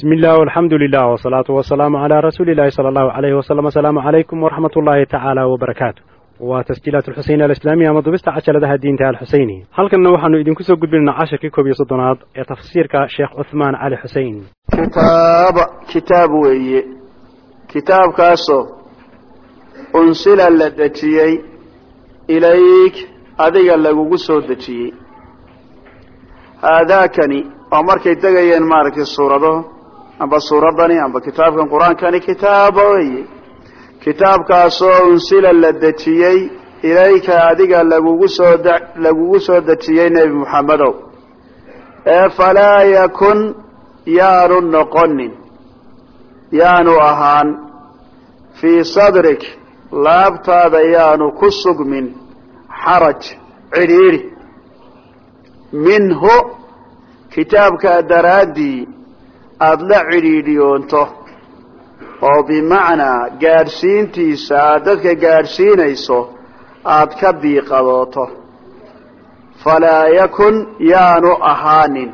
bismi illah alxamdu lilah wsalaatu wasalaamu calaa rasuuli illahi sala allahu alayhi wasalam asalaamu calaykum waraxmat ullaahi tacaala wbarakaatu waa tasjiilaat alxuseyn alislaamiya ama dubista cajaladaha diinta alxuseyni halkanna waxaanu idinku soo gudbinaynaa casharkii koob iyo soddonaad ee tafsiirka sheekh cuthmaan cali xusein kitaaba kitaab weeye. Kitaabkaasoo unsila la dejiyey ilayk adiga lagugu soo dejiyey. Haadaakani oo markay degayeen maaragtay suurado amba suuraddani amba kitaabkan qur'aankani kitaaba weeye kitaabkaasoo unsila la dejiyey ilayka adiga lagugu soo lagugu soo dejiyey nebi moxamedow ee falaa yakun yaanu noqonin yaanu ahaan. Fii sadrik laabtaada yaanu ku sugmin. Xaraj cidhiidhi. Minhu kitaabkaa daraaddii aada la cidhiidhiyoonto oo bimacnaa gaadhsiintiisa aada dadka gaadhsiinayso aada ka diiqadooto. Falaa yakun yaanu ahaanin.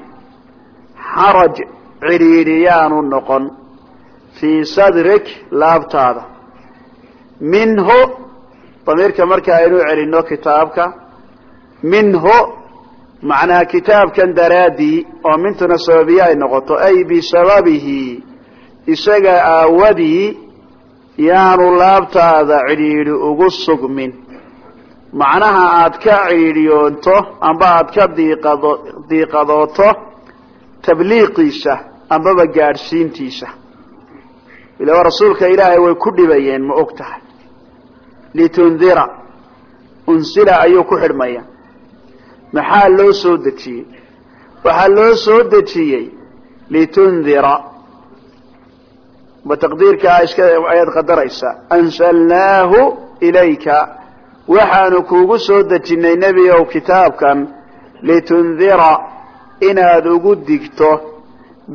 Xaraj cidhiidhi yaanu noqon. Fii sadrik laabtaada. Minhu damiirka marka aynu celinno kitaabka minhu macnaha kitaabkan daraaddii oo mintuna sababiye ay noqoto ay bisababihi isaga aawadii yaanu laabtaada cidhiidhi ugu sugmin. Macnaha aada ka cidhiidhiyoonto amba aada ka diiqado diiqadooto tabliiqiisa ambaba gaadhsiintiisa. Ilaa rasuulka ilaahay way ku dhibayeen ma og tahay litundira unsila ayuu ku xidhmaya maxaa loo soo dejiyey? waxaa loo soo dejiyey litundira ma taqdiirkaa iska ayaad qadaraysaa. ansalnaahu ilayka. waxaanu kuugu soo dejinay nebi ow kitaabkan litundira inaad ugu digto.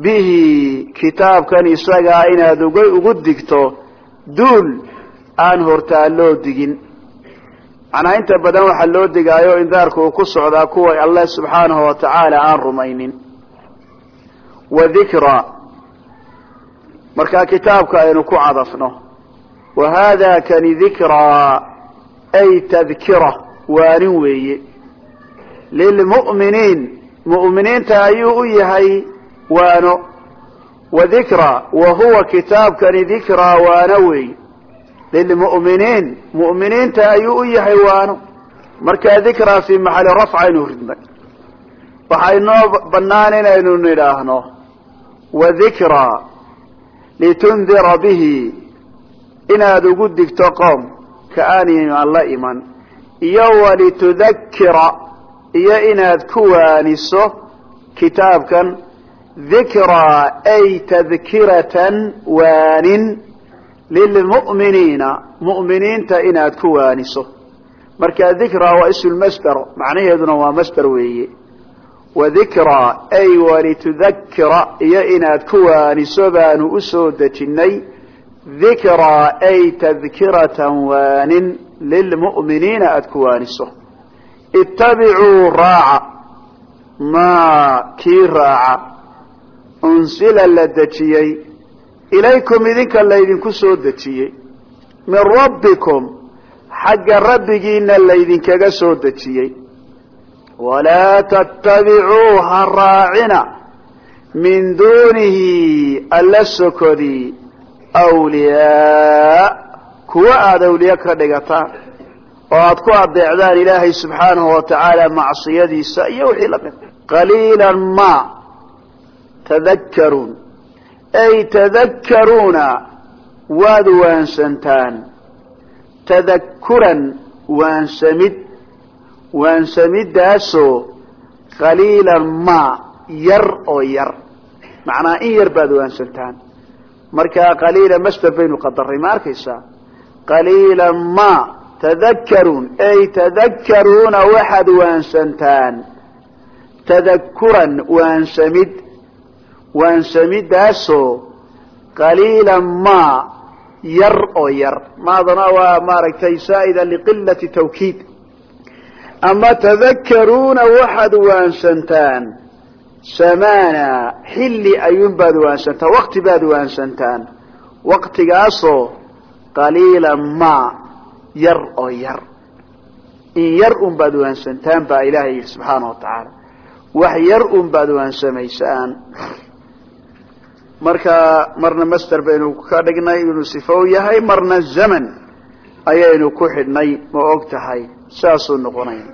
bihi kitaabkan isagaa inaad ugu digto. duul aan hortaalloo digin macnaa inta badan waxaa loo digaayo indaarku uu ku socdaa kuwa allah subxaanahu wa tacaala aan rumaynin. Wa dikra markaa kitaabka aynu ku cadafno. Wa haada kani dikraa ay tadkira waanin weeye. Lilmu'miniin mu'miniinta ayuu u yahay waano. Wa dikra wa huwa kitaabkani dikraa waano weeye lilmu'miniin mu'miniinta ayuu u yahay waano markaa dikraa fii maxali rafc aynu ridnay waxaa inoo bannaan inaynu nidhaahno wa dikraa litundira bihi inaad ugu digto qoom ka la iman iyo walitudakira iyo inaad ku waaniso kitaabkan dikraa ay tadkiratan waanin lilmu'miniina mu'miniinta inaad ku waaniso marka dikraa waa islmasder macnaheeduna waa masder weeye wa dikraa ay walitudakira iyo inaad ku waaniso baanu u soo dejinnay dikraa ay tadkiratan waanin lilmu'miniina aada ku waaniso ittabicuu raaca maa kii raaca unsila la dejiyey ilaykum idinka laydinku soo dejiyey. Min rabbikum xagga rabbigiina laydinkaga soo dejiyey. Walaa tattabicuu ha raacina min duunihi alla sokodii awliyaa. Kuwa aada awliya ka dhigataan oo aada ku adeecdaan ilaahay subxaanahu wa tacaala macsiyadiisa iyo wixii la mid qaliilan ma tadakkaruun ay tadakkaruuna waad waansantaan tadakkuran waansamid waansamidaasoo qaliilan ma yar oo yar macnaa in yar baad waansantaan markaa qaliila masder baynu qadaray ma arkaysaa qaliilan ma tadakkaruun ay tadakkaruuna waxaad waansantaan tadakkuran waansamid waansamidaasoo qaliilan ma yar oo yar. Maadana waa maaragtay saa'ida liqilati tawkiid. Ama tadakkaruuna waxaad waansantaan samaana xilli ayuunbaad waansantaan wakti baad waansantaan. Waktigaasoo qaliilan ma yar oo yar. In yar un baad waansantaan baa ilaahay yidhi subxaana wa tacaala wax yar un baad waansamaysaan marka marna master baynu ka dhignay inuu sifow yahay marna zaman ayaynu ku xidhnay ma og tahay saasuu noqonaya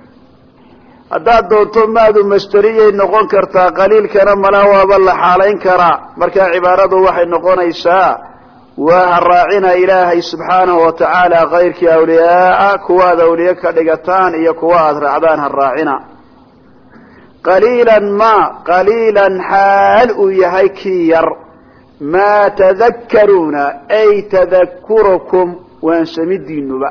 haddaad doonto maadu masteriyay noqon kartaa qaliilkana mala waaba la xaalayn karaa. Markaa cibaaradu waxay noqonaysaa waa ha raacina ilaahay subxaanahu wa tacaala kayrkii awliyaaa kuwaad awliye ka dhigataan iyo kuwa aada raacdaan ha raacina. Qaliilan ma qaliilan xaal uu yahay kii yar maa tadakkaruuna ay tadakurukum waansamidiinuba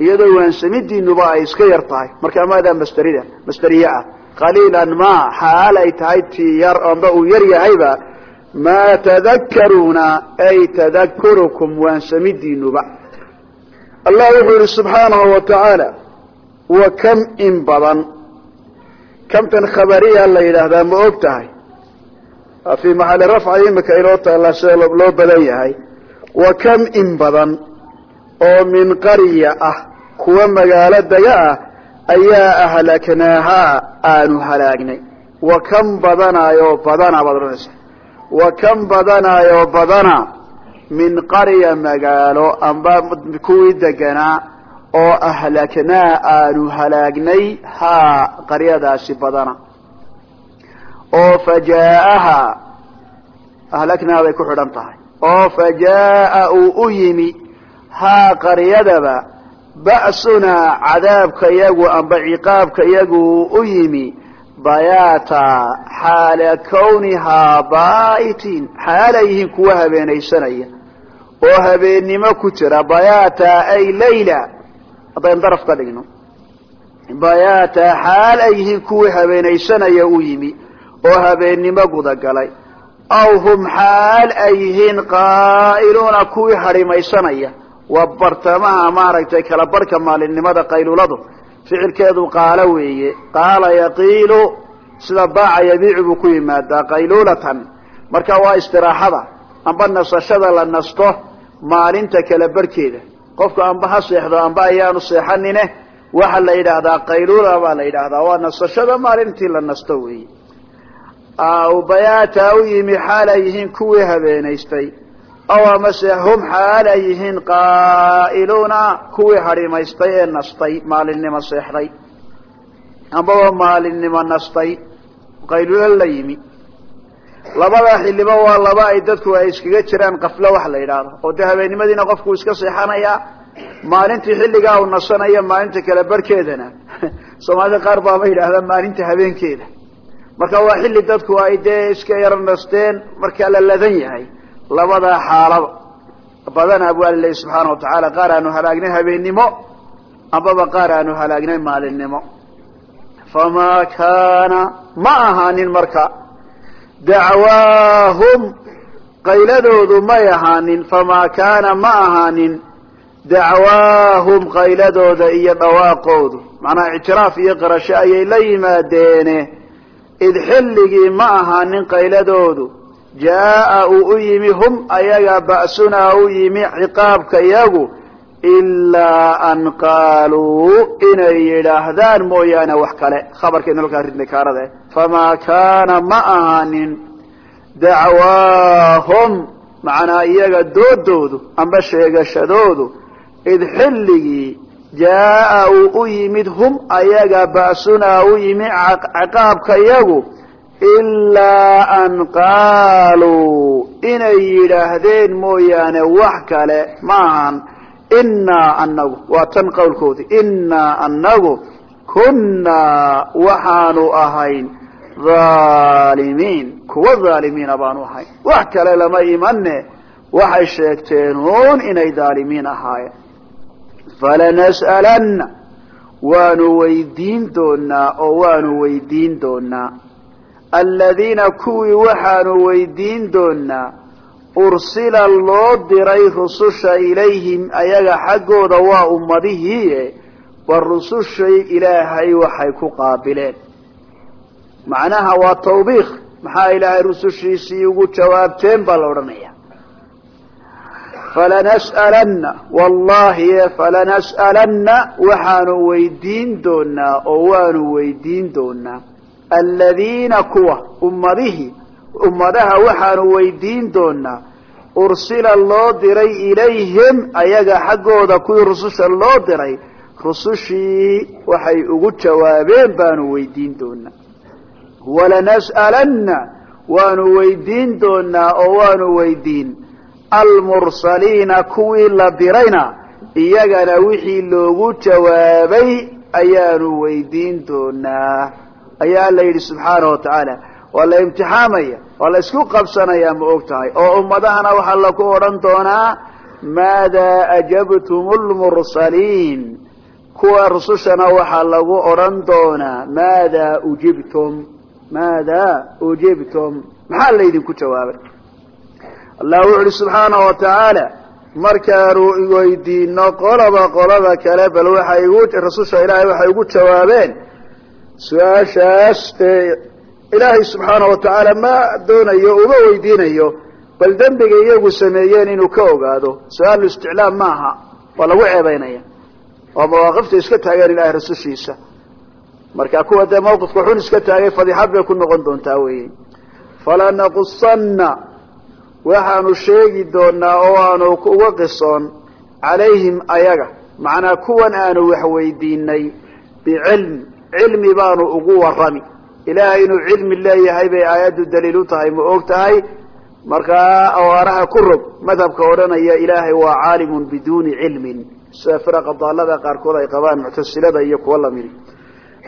iyadoo waansamidiinuba ay iska yar tahay. Markaa maadaa masterida masteriye ah. Qaliilan ma xaal ay tahay tii yar amba uu yar yahayba. Maa tadakkaruuna ay tadakurukum waansamidiinuba allah wuxuu yihi subxaanahu wa tacaala wa kam in badan? Kamtan khabariya la yidhaahdaa ma og tahay fii maxali rafca imika inoo taalla sida loo badan yahay wa kam in badan oo min qarya ah kuwa magaalo daga ah ayaa ahlaknaahaa aanu halaagnay wa kam badanaayoo badana baad odhanaysa wa kam badanaayoo badana min qarya magaalo amba kuwii deganaa oo ahlaknaa aanu halaagnay haa qaryadaasi badana oo fajaa'aha ahlaknaa bay ku xidhan tahay. oo fajaa'a uu u yimi haa qaryadaba ba'sunaa cadaabka yagu amba ciqaabka yagu uu u yimi bayaata xaala kawnihaa baa'itiin xaalay yihiin kuwa habeenaysanaya oo habeennimo ku jira. bayaata ay layla haddaynu daraf ka dhigno. bayaata xaal ay yihiin kuwii habeenaysanaya u yimi oo habeennimo gudagalay. Aw hum xaal ay yihiin qaa'iluuna kuwii hadhimaysanaya waa bartamaha maaragtay kala barhka maalinimada qayluladu. Ficilkeedu qaalo weeye qaala yaqiilu sida baaca yabiicu buu ku yimaadaa qaylulatan. Marka waa istiraaxada amba nasashada la nasto maalinta kala barhkeeda qofku amba ha seexdo amba ayaanu seexanine waxa la yidhaahdaa qaylula baa la yidhaahdaa. Waa nasashada maalintii la nasto weeye bayaata u yimi xaal ay yihiin kuwii habeenaystay aw amase hum xaal ay yihiin qaa'iluuna kuwii hadhimaystay ee nastay maalinimo seexday ambaba maalinimo nastay qaylulo la yimi labada xiliba waa laba ay dadku ay iskaga jiraan kaflo wax la yidhaahdo oo dee habeennimadiina qofku iska seexanayaa maalintii xilligaa uu nasanaya maalinta kale barhkeedana soomaalida qaar baaba yidhaahda maalinta habeenkeeda marka waa xilli dadku ay dee iska yaro nasteen markaa la ladan yahay labadaa xaalaba badanaa bu ala lehi subxaana wa tacaala qaar aanu halaagnay habeennimo ambaba qaar aanu halaagnay maalinimo. Famaa kaana ma ahaanin marka. Dacwaahum qayladoodu may ahaanin famaa kaana ma ahaanin. Dacwaahum qayladooda iyo dhawaaqoodu. Macnaha ictiraaf iyo qirasho ayay la yimaadeene id xilligii ma ahaanin qayladoodu jaa'a uu u yimi hum ayaga ba'sunaa u yimi ciqaabka yagu ilaa an qaaluu inay yidhaahdaan mooyaane wax kale. Khabarkaynu halkaa ridnay famaa kaana ma ahaanin dacwaahum macnaa iyaga doodoodu amba sheegashadoodu id xilligii jaa'a uu u yimid hum ayaga ba'sunaa u yimi ciqaabka yagu ilaa an qaaluu inay yidhaahdeen mooyaane wax kale ma ahan. Innaa anagu waa tan qowlkoodi innaa anagu kunnaa waxaanu ahayn haalimiin kuwa haalimiina baanu ahayn. Wax kale lama imane waxay sheegteen uun inay dhaalimiin ahaayeen falanas'alanna waanu weydiin doonaa oo waanu weydiin doonaa aladiina kuwii waxaanu weydiin doonaa ursila loo diray rususha ilayhim ayaga xaggooda waa ummadihii war rusushay ilaahay waxay ku qaabileen macnaha waa tawbiikh maxaa ilaahay rusushiisii ugu jawaabteen baa la odhanaya falanas'alanna wallahi falanas'alanna waxaanu weydiin doonaa oo waanu weydiin doonaa aladiina kuwa ummadihii ummadaha waxaanu weydiin doonaa ursila loo diray ilayhim ayaga xaggooda kuwii rususha loo diray rusushii waxay ugu jawaabeen baanu weydiin doonaa walanas'alanna waanu weydiin doonaa oo waanu weydiin almursaliina kuwii la dirayna iyagana wixii loogu jawaabay ayaanu weydiin doonaa. Ayaa alla yidhi subxaanahu wa tacaala waa la imtixaamaya waa la isku qabsanayaa ma og tahay. Oo ummadahana waxaa laku odhan doonaa maada ajabtum lmursaliin kuwa rusushana waxaa lagu odhan doonaa maada ujibtum maada ujibtum. Maxaa laydinku jawaabay allah wuxu uhi wa tacaala markaanu weydiino qolaba qolada kale bal waxay igu rasusha ilaahay waxay ugu jawaabeen su'aashaas ee ilaahay wa tacaala ma doonayo uma weydiinayo bal dembiga iyagu sameeyeen inuu ka ogaado. Su'aalu isticlaam maaha waa lagu ceebeynaya oo mawaaqifta iska taageen ilahay rasushiisa marka kuwa dee mawqifka xun iska taagay fadixad bay ku noqon doontaa weeye. Falanaqusanna waxaanu sheegi doonaa oo aanu uga qisoon calayhim ayaga macnaa kuwan aanu waxweydiinay bicilm cilmi baanu ugu warami ilaahay inuu cilmi leeyahay bay aayaddu daliil u tahay ma og tahay? Markaa awaaraha ku rog madhabka odhanaya ilaahay waa caalimun biduuni cilmin. Sida firaqa daalada qaarkood ay qabaan muctasilada iyo kuwa lamidi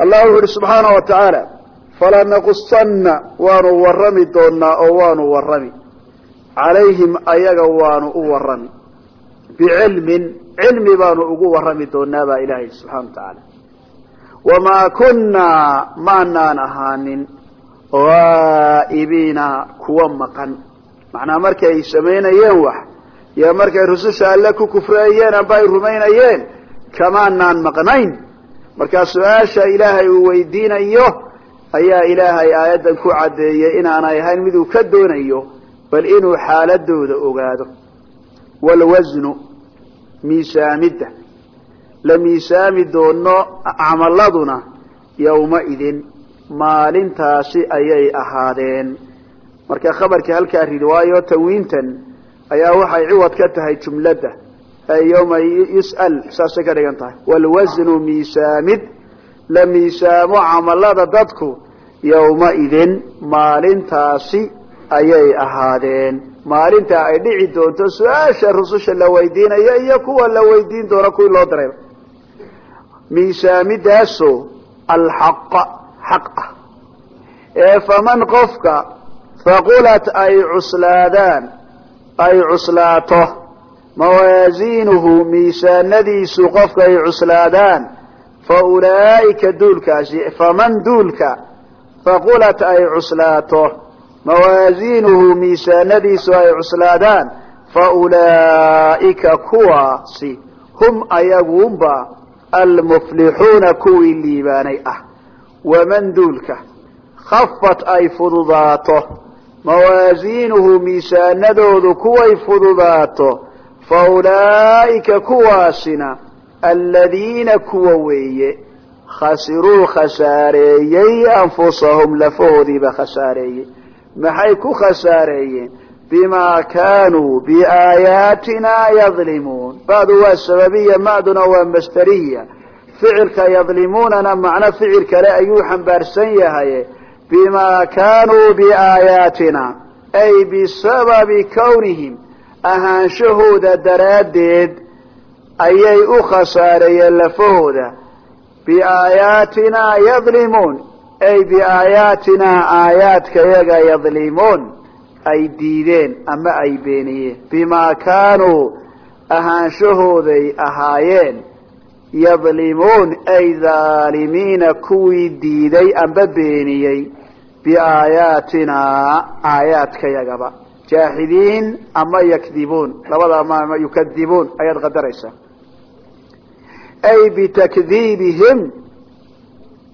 allah wuxu uhi subxaana wa tacaala falanaqusanna waanu warami doonaa oo waanu warami calayhim ayaga waanu u warami bicilmin cilmi baanu ugu warami doonaa baa ilaahay subxana wa tacaala wamaa kunnaa maanaan ahaanin haa'ibiina kuwa maqan. Macnaa markay samaynayeen wax iyo markay rususha alle ku kufreeyeen amba ay rumaynayeen kamaanaan maqnayn. Markaa su'aasha ilaahay uu weydiinayo ayaa ilaahay aayaddan ku caddeeyey inaanay ahayn miduu ka doonayo bal inuu xaaladooda ogaado walwasnu miisaamidda la miisaami doono camaladuna yowmaidin maalintaasi ayay ahaadeen. Marka khabarkii halkaa ridi waayo tanwiintan ayaa waxay ciwad ka tahay jumladda ay yawma yus'al saasay ka dhigan tahay. Walwasnu miisaamid la miisaamo camalada dadku yowmaidin maalintaasi ayay ahaadeen. Maalinta ay dhici doonto su'aasha rususha la weydiinayo iyo kuwa la weydiin doono kuwii loo dirayba miisaamidaasoo alxaqa xaq ah. Ee faman qofka faqulat ay cuslaadaan ay cuslaato mawaasiinuhu miisaanadiisu qofka ay cuslaadaan fa ulaa'ika duulkaasi faman duulka faqulat ay cuslaato mawaasiinuhu miisaanadiisu ay cuslaadaan. fa ulaa'ika kuwaasi hum ayagunba almuflixuuna kuwii liibaanay ah. Waman duulka? Khafat ay fududaato. Mawaasiinuhu miisaanadoodu kuway fududaato. Fa ulaa'ika kuwaasina aladiina kuwa weeye. Khasiruu khasaareeyey anfusahum lafahoodiiba khasaareeyey maxay ku khasaareeyeen bimaa kaanuu biaayaatina yadlimuun. Ba'du waa sababiya ma'duna waa masderiya ficilka yadlimuunana macno ficil kale ayuu xambaarsan yahay. Bimaa kaanuu biaayaatina ay bisababi kownihim ahaanshahooda daraaddeed ayay u khasaareeyeen lafahooda. Biaayaatina yadlimuun ay biaayaatina aayaadkayaga yadlimuun ay diideen ama ay beeniyeen. Bimaa kaanuu ahaanshahooday ahaayeen yadlimuun ay dhaalimiina kuwii diiday amba beeniyey. Biaayaatina aayaadkayagaba jaaxidiin ama yakdibuun. Labada ama yukadibuun. Ayaad qadaraysaa. Ay bitakdiibihim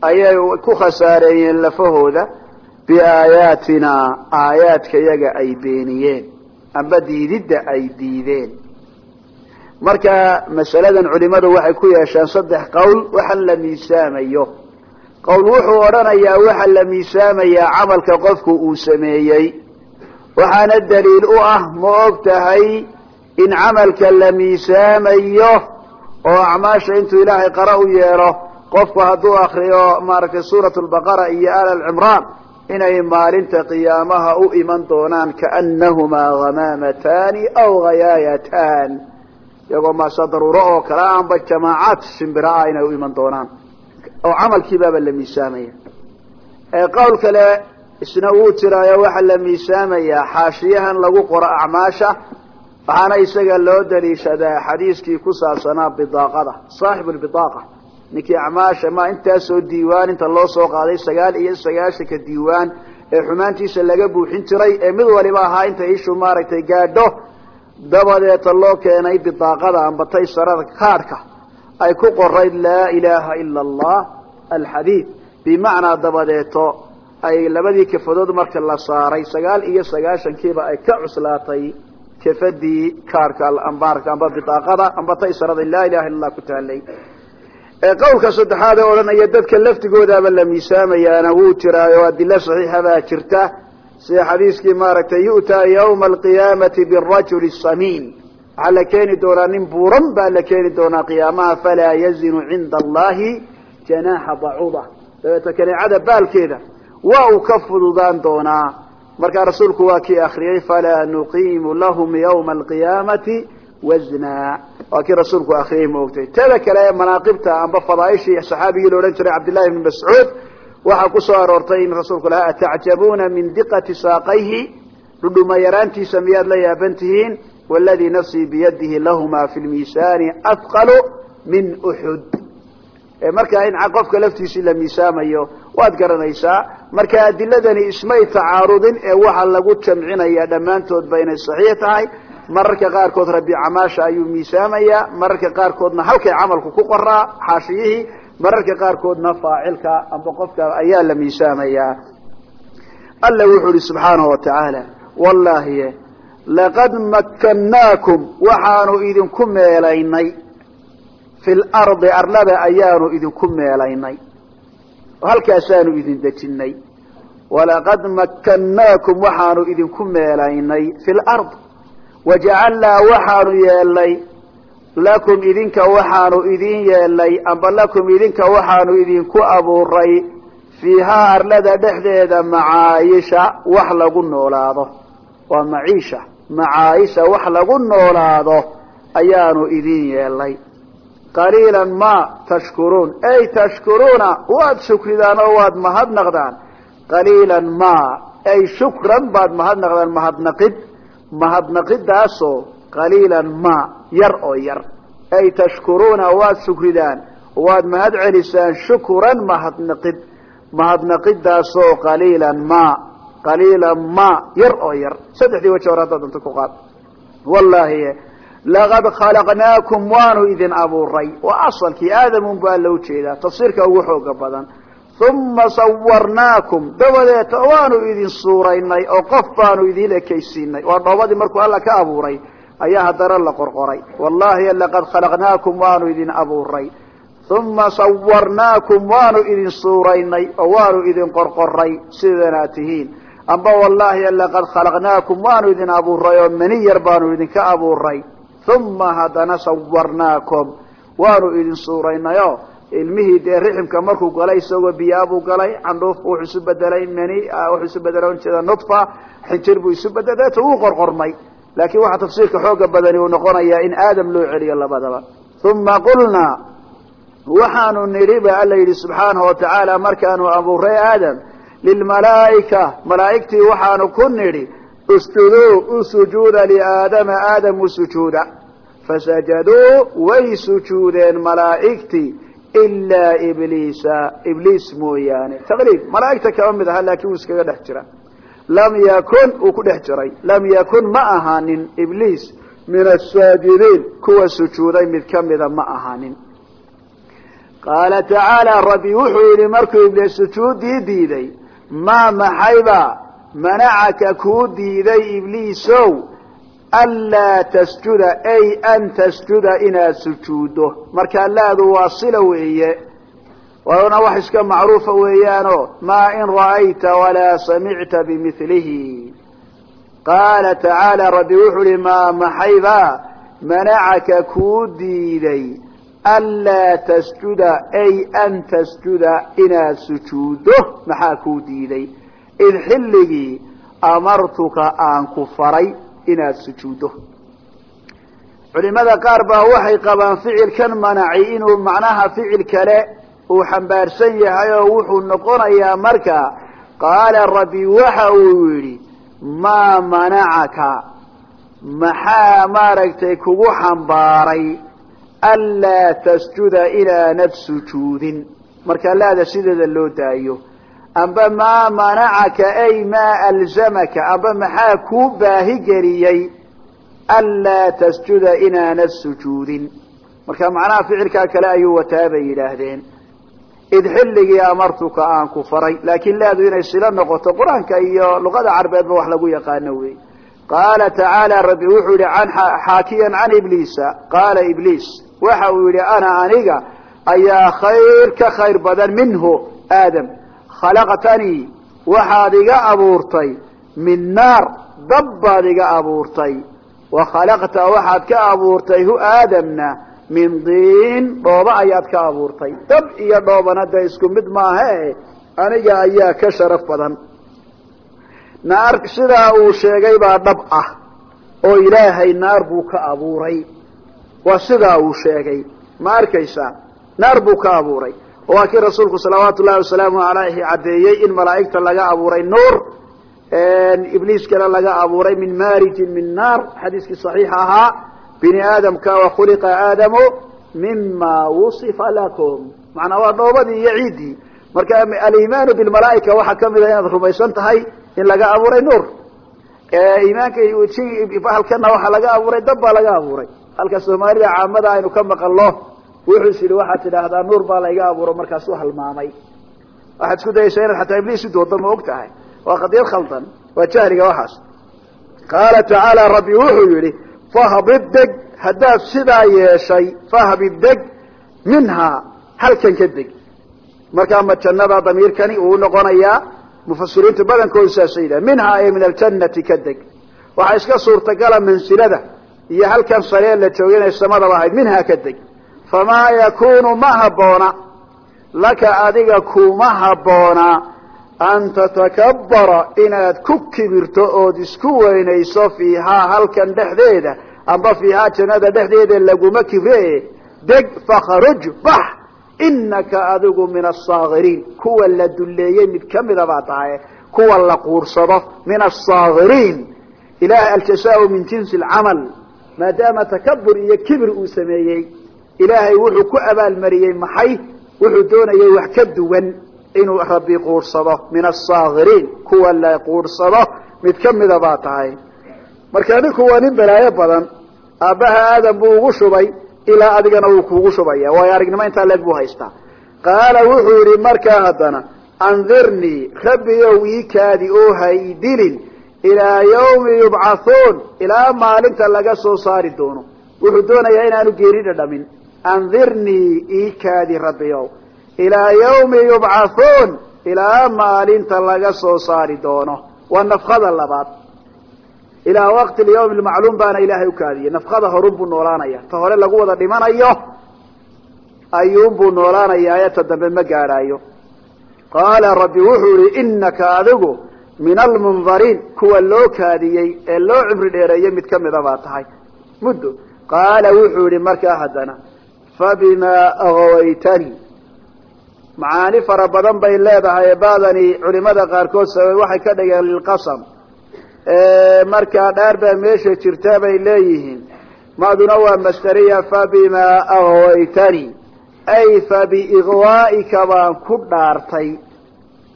ayay ku khasaareeyeen lafahooda biaayaatina aayaadka yaga ay beeniyeen amba diididda ay diideen. Marka masaladan culimadu waxay ku yeesheen saddex qowl waxa la miisaamayo. Qowl wuxuu odhanayaa waxa la miisaamayaa camalka qofku uu sameeyey. Waxaana daliil u ah ma og tahay in camalka la miisaamayo oo acmaasha intuu ilaahay qara u yeelo qofku hadduu akriyo maaragtay suurat lbaqara iyo al alcimraan inay maalinta qiyaamaha u iman doonaan kaanahumaa hamaamataani aw hayaayatan iyagoo maase daruuro oo kale aanba jamaacaad shimbira ah inay u iman doonaan. Oo camalkiibaaba la miisaamaya. Qowl kale isna wuu jiraayo waxaa la miisaamayaa xaashiyahan lagu qoro acmaasha waxaana isaga loo daliishadaa xadiiskii ku saabsanaa bidaaqada saaxibu lbidaaqa ninkii acmaasha ma intaasoo diiwaan inta loo soo qaaday sagaal iyo sagaashanka diiwaan ee xumaantiisa laga buuxin jiray ee mid waliba ahaa inta ishu maaragtay gaadho dabadeeta loo keenay bidaaqada amba taysarada kaadhka ay ku qorayd laa ilaaha ila allah alxadiid. Bimacnaa dabadeeto ay labadii kafadood marka la saaray sagaal iyo sagaashankiiba ay ka cuslaatay kafadii kaadhka ambaarka amba bidaaqada amba taysarada laa ilaha illa allah ku taalay qowlka saddexaad ee odhanaya dadka laftigoodaaba la miisaamayaana wuu jiraayo adilo saxiixa baa jirta sida xadiiskii maaragtay yu'taa yawma alqiyaamati birajuli samiin. Waxaa la keeni doonaa nin buuran baa la keeni doonaa qiyaamaha falaa yazinu cinda allahi janaaxa bacuda dabeeta kaneecada baalkeeda waa uu ka fududaan doonaa. Markaa rasuulku waa kii akriyey falaa nuqiimu lahum yawma alqiyaamati wasnaa waa kii rasuulku akriyey ma ogtay. Tada kale manaaqibta amba fadaaishii saxaabigii la odhan jiray cabdillahi bni mascuud waxaa ku soo aroortay in rasuulku lahaa atacjabuuna min diqati saaqayhi? Dhudhuma yaraantiisa miyaad la yaaban tihiin waladii nafsii biyadihi lahumaa fi lmiisaani afqalu min uxud markaa in qofka laftiisii la miisaamayo waad garanaysaa marka adiladani ismay tacaarudin ee waxa lagu jamcinaya dhammaantoodba inay saxiix tahay mararka qaarkood rabi camaasha ayuu miisaamayaa mararka qaarkoodna halkay camalku ku qoraa xaashiyihii mararka qaarkoodna faacilka amba qofka ayaa la miisaamayaa alla wuxuu ihi subxaanahu watacaala wallahi laqad makkannaakum waxaanu idinku meelaynay. Fi lardi arlada ayaanu idinku meelaynay. Halkaasaanu idin dejinay. Walaqad makkannaakum waxaanu idinku meelaynay. Fi lard wajacalnaa waxaanu yeelnay lakum idinka waxaanu idin yeelnay amba lakum idinka waxaanu idinku abuuray fiihaa arlada dhexdeeda macaayisha wax lagu noolaado. Waa maciisha macaayisha wax lagu noolaado ayaanu idin yeelnay. Qaliilan ma tashkuruun. Ey tashkuruuna waad shukridaan oo waad mahadnaqdaan qaliilan ma ay shukran baad mahadnaqdaan mahadnaqid mahadnaqidaasoo qaliilan ma yar oo yar. Ay tashkuruuna waad shukridaan waad mahad celisaan shukuran mahadnaqid. Mahadnaqidaasoo qaliilan ma qaliilan ma yar oo yar. Saddexdii waji hore ku qaad. Wallahi laqad khalaqnaakum waanu idin abuuray. Waa asalkii aadamun baa loo jeedaa. Tafsiirka ugu xooga badan uma sawarnaakum dabadeeta waanu idin suuraynay oo qof baanu idin ekaysiinay. Waa dhoobadii markuu alla ka abuuray ayaa haddana la qorqoray. Wallahi laqad khalaqnaakum waanu idin abuuray. Uma sawarnaakum waanu idin suuraynay oo waanu idin qorqoray sidanaad tihiin. Amba wallahi laqad khalaqnaakum waanu idin abuuray oo mani yar baanu idinka abuuray uma haddana sawarnaakum waanu idin suuraynayo ilmihii dee riximka markuu galay isagoo biyaabuu galay candhuuf wuxuu isu bedelay mani wuxuu isu bedelay ujeeda nudfa xinjir buu isu bedelay deeta wuu qorqormay. Laakiin waxaa tafsiirka xooga badani uu noqonayaa in aadam loo celiyo labadaba. Uma qulnaa waxaanu nidhi ba alla yidhi subxaanahu watacaala markaanu abuuray aadam lilmalaa'ika malaa'igtii waxaanu ku nidhi usjuduu u liaadama aadam u fasajaduu way sujuudeen malaa'igtii ilaa ibliisa ibliis mooyaane taqliib malaa'igta kama mid aha laakiin wuu iskaga dhex jira lam yakun uu ku dhex jiray lam yakun ma ahaanin ibliis min asaajidiin kuwa sujuuday mid kamida ma ahaanin qaala tacaala rabbi wuxuu yidhi markuu ibliis sujuuddii diiday maa maxayba manacaka kuu diiday ibliisow anlaa tasjuda ay an tasjuda inaad sujuuddo markaa laadu waa sila weeye waana wax iska macruufa weeyaano maa in ra'ayta walaa samicta bimilihi qaala tacaala rabbi wuxuu uhi maa maxayba manacaka kuu diiday anlaa tasjuda ay an tasjuda inaad sujuuddo maxaa kuu diiday id xilligii amartuka aan ku faray inaad sujuuddo. Culimada qaar baa waxay qabaan ficilkan manaci inuu macnaha ficil kale uu xambaarsan yahay oo wuxuu noqonayaa marka qaala rabbi waxa uu yidhi maa manacaka? Maxaa maaragtay kugu xambaaray anlaa tasjuda inaanad sujuudin marka laada sideeda loo daayo amba maa manacaka ay maa alzamaka. Amba maxaa kuu baahi geliyey anlaa tasjuda inaanad sujuudin? Marka macnaha ficilkaa kale ayuu wataa bay yidhaahdeen. Id xilligii amartuka aan ku faray. Laakiin laadu inay silo noqoto qur'aanka iyo luqada carbeedba wax lagu yaqaano wey. Qaala tacaala rabbi wuxuu yihi an xaakiyan can ibliisa. Qaala ibliis waxa uu yihi ana aniga ayaa khayr ka khayr badan minhu aadam khalaqtanii waxaad iga abuurtay. Min naar dab baad iga abuurtay. Wa khalaqta waxaad ka abuurtay hu aadamna. Min diin dhooba ayaad ka abuurtay. Dab iyo dhoobana de isku mid maahae aniga ayaa ka sharaf badan. Naar sidaa uu sheegay baa dhab ah. Oo ilaahay naar buu ka abuuray. Waa sidaa uu sheegay. Ma arkaysaa? Naar buu ka abuuray waa kii rasuulku salawaatu ullahi wasalaamu alayhi caddeeyey in malaa'igta laga abuuray nuur ibliiskana laga abuuray min maarijin min naar. Xadiiskii saxiixa ahaa bini aadamka wa khuliqa aadamu mima wusifa lakum. Macnaa waa dhoobadii iyo ciiddii. Marka alimaanu bilmalaaika waxaa ka mid a inaad rumaysan tahay in laga abuuray nuur. Iimaanka halkana waxaa laga abuuray dab baa laga abuuray. Halka soomaalida caamada aynu ka maqalno wuxuu is waxaad tidhaahdaa nuur baa layga abuuro markaasu halmaamay. Waxaad isku dayaysaa inaad xataa ibliis udoodo ma og tahay waa qadiyad khaldan waa jahliga waxaas. Qaala tacaala rabbi wuxuu yihi fahbid deg haddaad sidaa yeeshay fahbid deg minhaa halkan ka deg. Markaa ma jannada damiirkani uu noqonayaa mufasiriinta badankoodu saasay yidhaha minhaa ee min aljannati ka deg. Waxaa iska suurtagala mansilada iyo halkan saree la joogay inay samadaba ahayd minhaa ka deg famaa yakunu ma habboona laka adiga kuma habboona an tatakabara inaad ku kibirto ood isku weynayso fiihaa halkan dhexdeeda amba fiihaa jannada dhexdeeda laguma kibre deg fakhruj bax inaka adigu min asaakiriin kuwa la dulleeyey mid kamida baa tahay kuwa la quursado min asaakiriin ilaah aljazaau min jinsi alcamal maadaama takabur iyo kibir uu sameeyey ilaahay wuxuu ku abaalmariyey maxay? Wuxuu doonayay wax ka duwan inuu rabbi quursado min asaakiriin kuwa la quursado mid kamida baa tahay. Marka ninku waa nin balaayo badan aabbaha aadam buu ugu shubay ilaa adigana wuu kuugu shubaya waayo aragnimo intaa leeg buu haystaa. Qaala wuxuu yidhi markaa haddana andirnii rabbiyow ii kaadi oo ha idilin ilaa yawmi yubcathuun ilaa maalinta laga soo saari doono. Wuxuu doonayaa inaanu geeri dhadhamin andirnii ii kaadi rabbiyow ilaa yawmi yubcathuun ilaa maalinta laga soo saari doono waa nafkada labaad ilaa waqti lyawmi lmacluum baana ilaahay ukaadiyey nafkada horun buu noolaanaya ta hore lagu wada dhimanayo ayuunbuu noolaanayaa ee ta dambe ma gaadhaayo qaala rabbi wuxuu yihi inaka adigu min almundariin kuwa loo kaadiyey ee loo cimri dheereeyey mid kamida baa tahay muddo qaala wuxuu yihi markaa haddana fabimaa agwaytanii macaani fara badan bay leedahay baadani culimada qaarkood sabab waxay ka dhigeen lilqasam markaa dhaar baa meesha jirta bay leeyihiin. Maduna waa masdariya fabimaa agwaytanii ay fabiigwaa'ika baan ku dhaartay.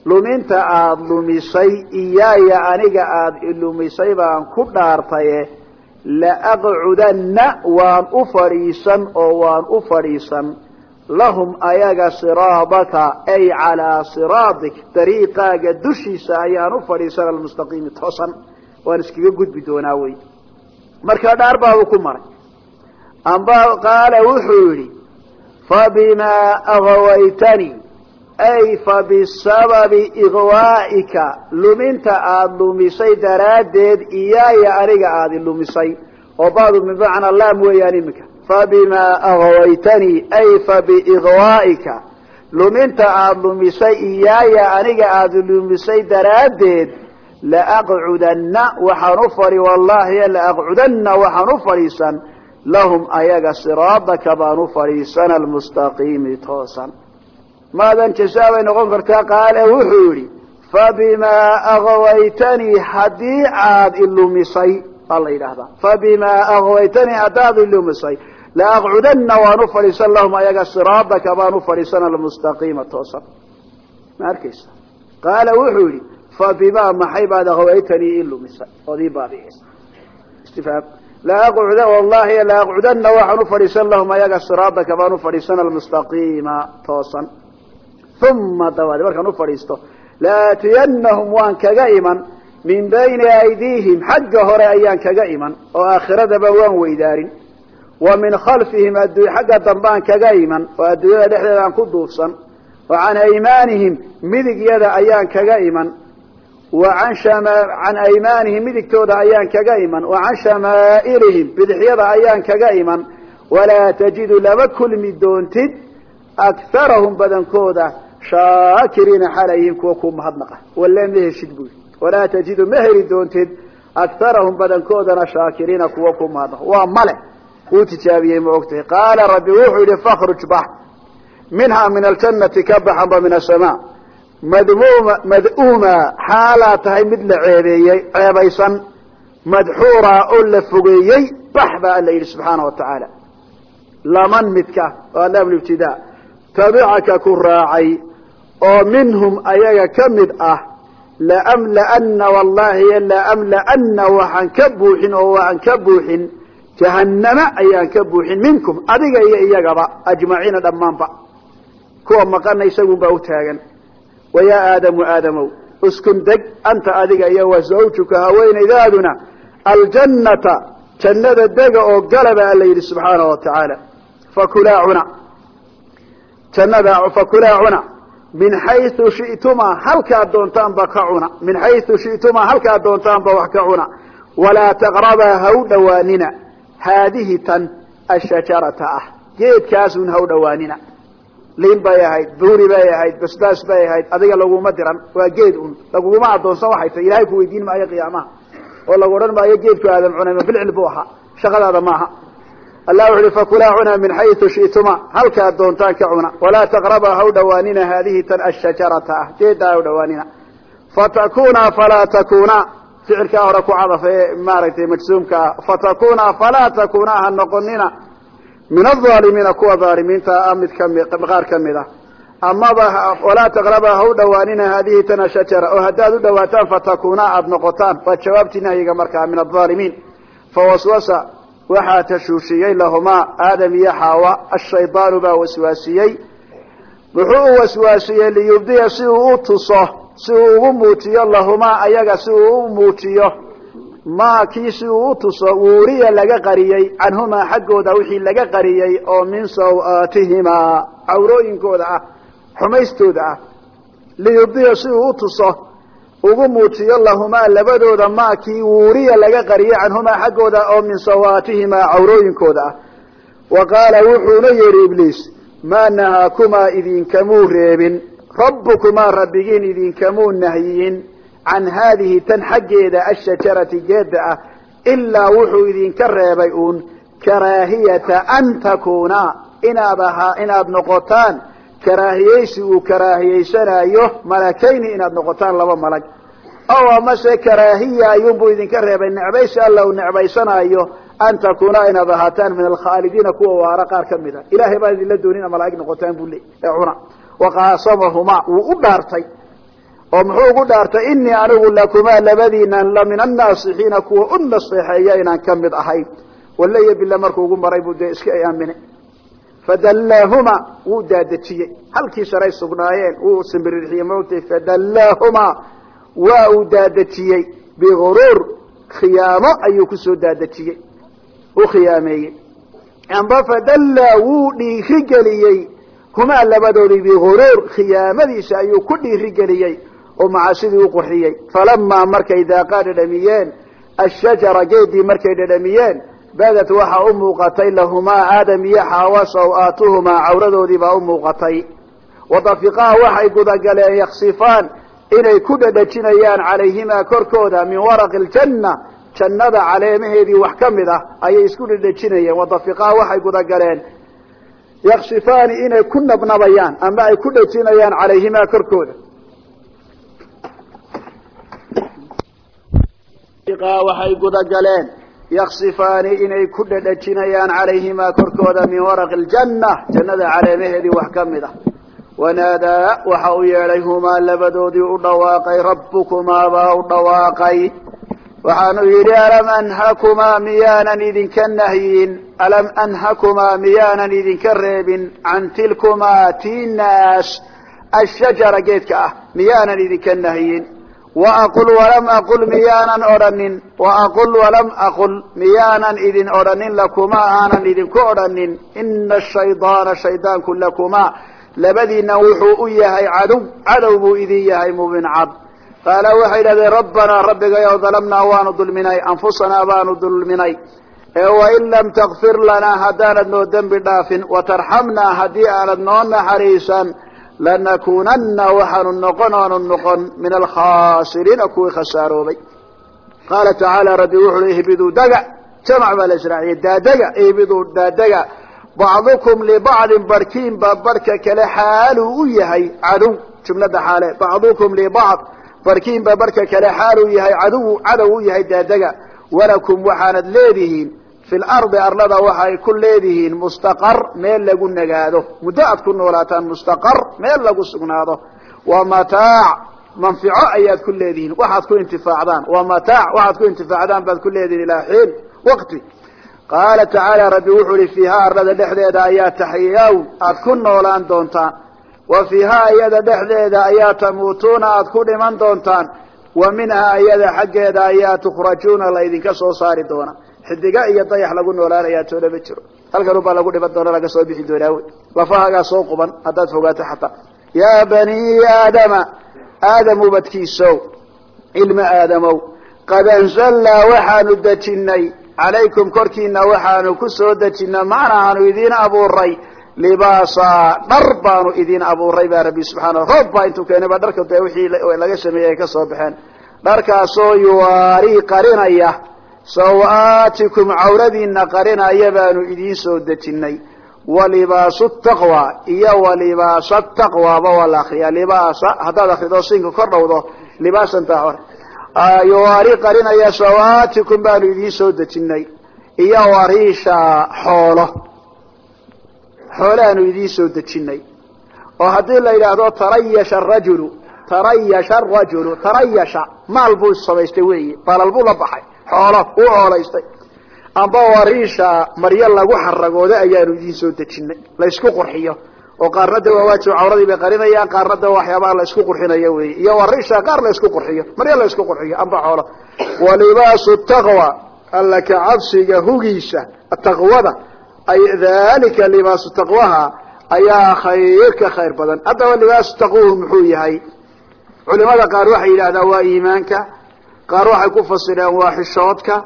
Luminta aada lumisay iyaaya aniga aada ilumisay baan ku dhaartaye la aqcudanna waan u fadhiisan oo waan u fadhiisan lahum ayaga siraadaka ay calaa siraadik dariiqaaga dushiisa ayaan u fadhiisan almustaqiimi toosan waan iskaga gudbi doonaa wey markaa dhaar baabu ku maray amba qaala wuxuu yidhi fabimaa agwaytanii ay fabisababi igwaa'ika luminta aada lumisay daraaddeed iyaaya aniga aada lumisay oo baadu min macna laam weeyaan iminka fabimaa agwaytanii ay fabiigwaa'ika luminta aada lumisay iyaaya aniga aada lumisay daraaddeed laaqcudanna waxaan u fadhi wallahi laaqcudanna waxaan u fadhiisan lahum ayaga siraadaka baan u fadhiisan toosan maadan jasaa bay noqon kartaa? Qaale wuxuu yidhi fabimaa agwaytanii haddii aad ilumisay baa la yidhaahdaa. Fabimaa agwaytanii haddaad ilumisay laaqcudanna waan u fadhiisan lahum ayaga siraadaka baan u fadhiisan almustaqiima toosan. Ma arkaysa qaala wuxuu yidhi fabimaa maxay baad agwaytanii ilumisay ood ii baabi'isa istifhaam laaqcud wallahi laaqcudanna waxaan u fadhiisan lahum ayaga siraadaka baan u fadhiisan almustaqiima toosan uma dabadeed markaan u fadhiisto laatiyanahum waan kaga iman min bayni aydiihim xagga hore ayaan kaga iman oo aakhiradaba waan weydaarin wa min khalfihim xagga dambaan kaga iman oo adduunyada dhexdeeda aan ku duufsan wa can aymaanihim midigyada ayaan kaga iman wa an can aymaanihim midigtooda ayaan kaga iman wa can shamaa'ilihim bidixyada ayaan kaga iman walaa tajidu lama kulmi doontid akarahum badankooda shaakiriina xalayhim kuwa ku mahadnaqa walle ma heshid buy walaa tajidu ma heli doontid akarahum badankoodana shaakiriina kuwa ku mahadnaqa waa male. Wuu tijaabiyey ma ogtahay. Qaala rabbi wuxuu yihi fakruj bax. Minhaa min aljannati ka baxanba min asamaa madmuuma mad'uuma xaalaa tahay mid la ceebeeyey ceebaysan. Madxuura oo la fogeeyey bax baa alla yidhi subxaana wa tacaala. Laman midka waa laam ibtidaa. Tabicaka ku raacay oo minhum ayaga ka mid ah laamla'ana wallahi laamla'ana waxaan ka buuxin oo waan ka buuxin jahannama ayaan ka buuxin minkum adiga iyo iyagaba ajmaciina dhammaanba. Kuwa maqana isagunbaa u taagan. Wayaa aadamu aadamow uskun deg anta adiga iyo wa zawjuka haweenaydaaduna aljannata jannada dega oo gala baa alla yidhi subxaana wa tacaala fakulaa cuna jannada fakulaa cuna min xayu shitumaa halkaad doontaanba ka cuna. Min xayu shitumaa halkaad doontaanba wax ka cuna. Walaa taqrabaa ha u dhowaanina haadihi tan ashajarata ah. Geedkaasun ha u dhowaanina liin bay ahayd buuri bay ahayd basbaas bay ahayd adiga laguma diran. Waa geed un laguguma adoonsan waxay tahy ilahay ku weydiin maayo qiyaamaha. Oo lagu odhan maayo geedku aadam cunay bilcil buu ahaa. Shaqadaada maaha allah wuxu uhi fakulaa cuna min xayu shituma. Halkaad doontaan ka cuna. Walaa taqrabaa ha u dhowaanina haadihi tan ashajarata ah. Geeddaa ha u dhowaanina fatakuna falaa takuna ficilkaa hore ku cadaf ee maaragtay majsuumka ah fatakuna falaa takuna ha noqonina min alaalimiina kuwa aalimiinta ah mid kami qaar ka mid ah. Amaba walaa taqrabaa ha u dhowaanina haadihi tan ashajara oo haddaad u dhawaataan fatakuna aada noqotaan. Waa jawaabtii nahyiga markaa min alaalimiin fawaswasa waxaa tashuushiyey lahumaa aadam iyo xaawa ashaydaanu baa waswaasiyey. Muxuu u waswaasiyey liyubdiya si uu u tuso si uu ugu muujiyo lahumaa ayaga si uu u muujiyo. Maa kii si uu u tuso wuuriya laga qariyey canhumaa xaggooda wixii laga qariyey oo min sawaatihimaa cawrooyinkooda ah xumaystooda ah. Liyubdiya si uu u tuso ugu muujiyo lahumaa labadooda maa kii wuuriya laga qariyey canhumaa xaggooda oo min sawaatihimaa cawrooyinkooda ah. Wa qaala wuxuuna yidhi ibliis maa nahaakumaa idinkamuu reebin rabbukumaa rabbigiin idinkamuu nahyiyin can haadihi tan xaggeeda ashajarati geedda ah ilaa wuxuu idinka reebay uun karaahiyata an takuuna inaad ahaa inaad noqotaan karaahiyeysi uu karaahiyeysanaayo malakayni inaad noqotaan laba malag. Ow amase karaahiya ayuunbuu idinka reebay necbaysi alla uu necbaysanaayo an takuuna inaad ahaataan min alkhaalidiina kuwa waara qaar ka mid a ilahay baan idinla doonin ina malaa'ig noqotaan buu le ee cuna. Waqaasamahumaa wuu u dhaartay. Oo muxuu ugu dhaartay inii anigu lakumaa labadiinan la min annaasixiina kuwa u naseexeeya inaan ka mid ahay. Walayo bila markuu ugu maray buu dee iska aamine fadallaahuma wuu daadejiyey halkii sharay sugnaayeen wuu simbirirxiyey maogtay fadallaahuma waa uu daadejiyey biguruur khiyaamo ayuu ku soo daadejiyey u khiyaameeyey. Amba fadallaa wuu dhiirigeliyey. Humaa labadoodii biguruur khiyaamadiisa ayuu ku dhiirigeliyey. Oo macaasidii u qurxiyey. Falamaa markay daaqaa dhadhamiyeen ashajara geedii markay dhadhamiyeen badat waxa u muuqatay lahumaa aadam iyo xaawa saw-aatuhumaa cawradoodii baa u muuqatay. Wadafiqaa waxay gudagaleen yaksifaan inay ku dhadhajinayaan calayhimaa korkooda min waraqi ljanna jannada caleemaheedii wax ka mid ah ayay isku dhadhajinayeen. Wadafiqaa waxay gudagaleen yaksifaani inay ku nabnabayaan ama ay ku dhajinayaan calayhimaa korkooda. Waxay gudagaleen yaksifaani inay ku dhadhajinayaan calayhimaa korkooda min waraqi ljanna jannada caleemaheedii wax ka mid ah. Wanaadaa waxa uu yeedhay humaa labadoodii u dhawaaqay rabbukumaa baa u dhawaaqay. Waxaanu yidhi alam anhakumaa miyaanan idinka nahyin? Alam anhakumaa miyaanan idinka reebin? Can tilkumaa tiinaas ashajara geedka ah miyaanan idinka nahyin waaqul walam aqul miyaanan odhanin waaqul walam aqul miyaanan idin odhanin lakumaa aanan idinku odhanin ina ashaydaana shaydaanku lakumaa labadiina wuxuu u yahay cadow cadow buu idin yahay mubin cad qaala waxay idhahdeen rabbanaa rabbigayow dalamnaa waanu dulminay anfusanaa baanu dulminay ee wain lam takfir lanaa haddaanad noo dembi dhaafin watarxamnaa haddii aanad noo naxariisan lanakunana waxaanu noqon aanu noqon min alkhaasiriina kuwii khasaaroobay qaala tacaala rabbi wuxu uhi ihbiduu daga jamac baa la israaciyey daadega ihbiduu daadega bacdukum libacdin barhkiinba barhka kale xaaluu u yahay cadow jumlada xaale bacdukum libacd barhkiinba barhka kale xaaluu yahay cadow cadow u yahay daadega walakum waxaanad leedihiin fi lardi arlada waxay ku leedihiin mustaqar meel lagu nagaado muddo aad ku noolaataan mustaqar meel lagu sugnaado wa mataac manfico ayaad ku leedihiin waxaad ku intifaacdaan wa mataac waxaad ku intifaacdaan baad ku leedihiin ilaa xiin waqti qaala tacaala rabbi wuxuu ihi fiihaa arlada dhexdeeda ayaa taxyawn aad ku noolaan doontaan wa fiihaa iyada dhexdeeda ayaa tamuutuuna aad ku dhiman doontaan wa minhaa iyada xaggeeda ayaa tukhrajuuna laydinka soo saari doona xidiga iyo dayax lagu noolaanayaa toona ma jiro. Halkan ubaa lagu dhiban doona laga soo bixi doonaa wey lafahagaa soo quban haddaad fogaato xataa yaa bani aadama aadam ubadkiisow ilma aadamow qad anzalnaa waxaanu dejinay calaykum korkiina waxaanu ku soo dejinay macnahaanu idiin abuuray libaasa dhar baanu idiin abuuray baa rabbi subxaana roob baa intuu keenay baa dharka dee wixii laga sameeyey ay ka soo baxeen. Dharkaasoo yuwaarii qarinaya saw-aatikum cawradiina qarinaya baanu idiin soo dejinay. Walibaasu taqwa iyo walibaasa taqwaba waa la akriyaa libaasa haddaad akrido siinka kor dhowdo libaasantaa hore. Yuwaari qarinaya saw-aatikum baanu idiin soo dejinay. Iyo wariisha xoolo. Xoolaanu idiin soo dejinay. Oo haddii la yidhaahdo tarayasha rajulu tarayasha rajulu tarayasha maal buu samaystay weeyi. Balal buu la baxay xoolo uu xoolaystay amba wariisha maryo lagu xaragooda ayaanu idiin soo dejinay laysku qurxiyo. Oo qaarna de waa waajib cawradii bay qarinayaan qaarna de waxyaabaha la isku qurxinayo wey iyo wariisha qaar la isku qurxiyo maryo la isku qurxiyo amba xoolo. Walibaasu taqwa alla cabsiga hugiisa taqwada ay dalika libaasu taqwaha ayaa khayr khayr badan. Haddaba libaasu taqwuhu muxuu yahay? Culimada qaar waxay yidhahdaan waa iimaanka qaar waxay ku fasireen waa xishoodka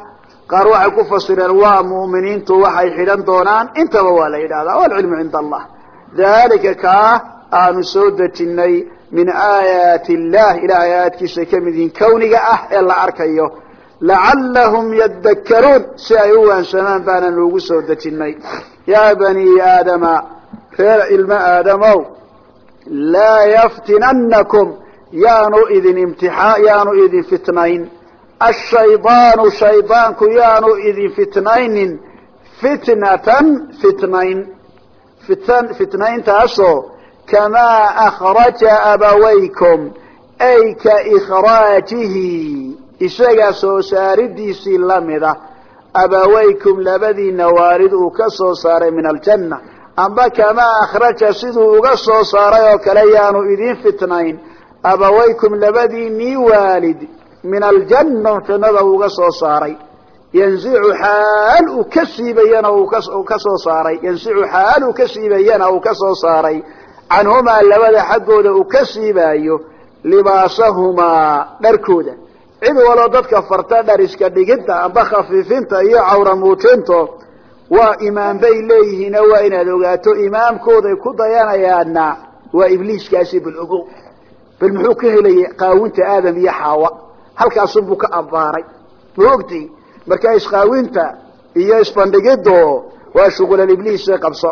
qaar waxay ku fasireen waa mu'miniintu waxay xidhan doonaan. Intaba waa la yidhahdaa walcilmu cinda allah. Dalika kaa aanu soo dejinay min aayaati illah ilahay aayaadkiisa ka mid yihiin kawniga ah ee la arkayo. Lacallahum yadakkaruun si ay u waansamaan baana nuugu soo dejinay. Yaa bani aadama reer ilmo aadamow laa yaftinannakum yaanu idin imtixaa yaanu idin fitnayn. Ashaydaanu shaydaanku yaanu idin fitnaynin. Fitnatan fitnayn. Fitan fitnayntaasoo kamaa akhraja abawaykum ay ka ikhraajihi. Isaga soo saaridiisii lamida abawaykum labadiina waalid uu ka soo saaray min aljanna. Amba kamaa akhraja siduu uga soo saaray oo kale yaanu idiin fitnayn abawaykum labadiinii waalid min aljanna jannada uga soo saaray. Yanzicu xaal uu ka siibayana uu ka soo saaray. Yanzicu xaal uu ka siibayana uu ka soo saaray. Canhumaa labada xaggooda uu ka siibaayo libaasahumaa dharkooda. Cid waloo dadka farta dhariska dhigidta amba khafiifinta iyo cawra muutinto waa imaam bay leeyihiin oo waa inaad ogaato imaamkooday ku dayanayaana waa ibliiskaasi bal ogow bal muxuu ka helayay qaawinta aadam iyo xaawa? Halkaasunbuu ka abbaaray. Ma ogti marka isqaawinta iyo isbandhigiddo waa shuqulalibliise qabso.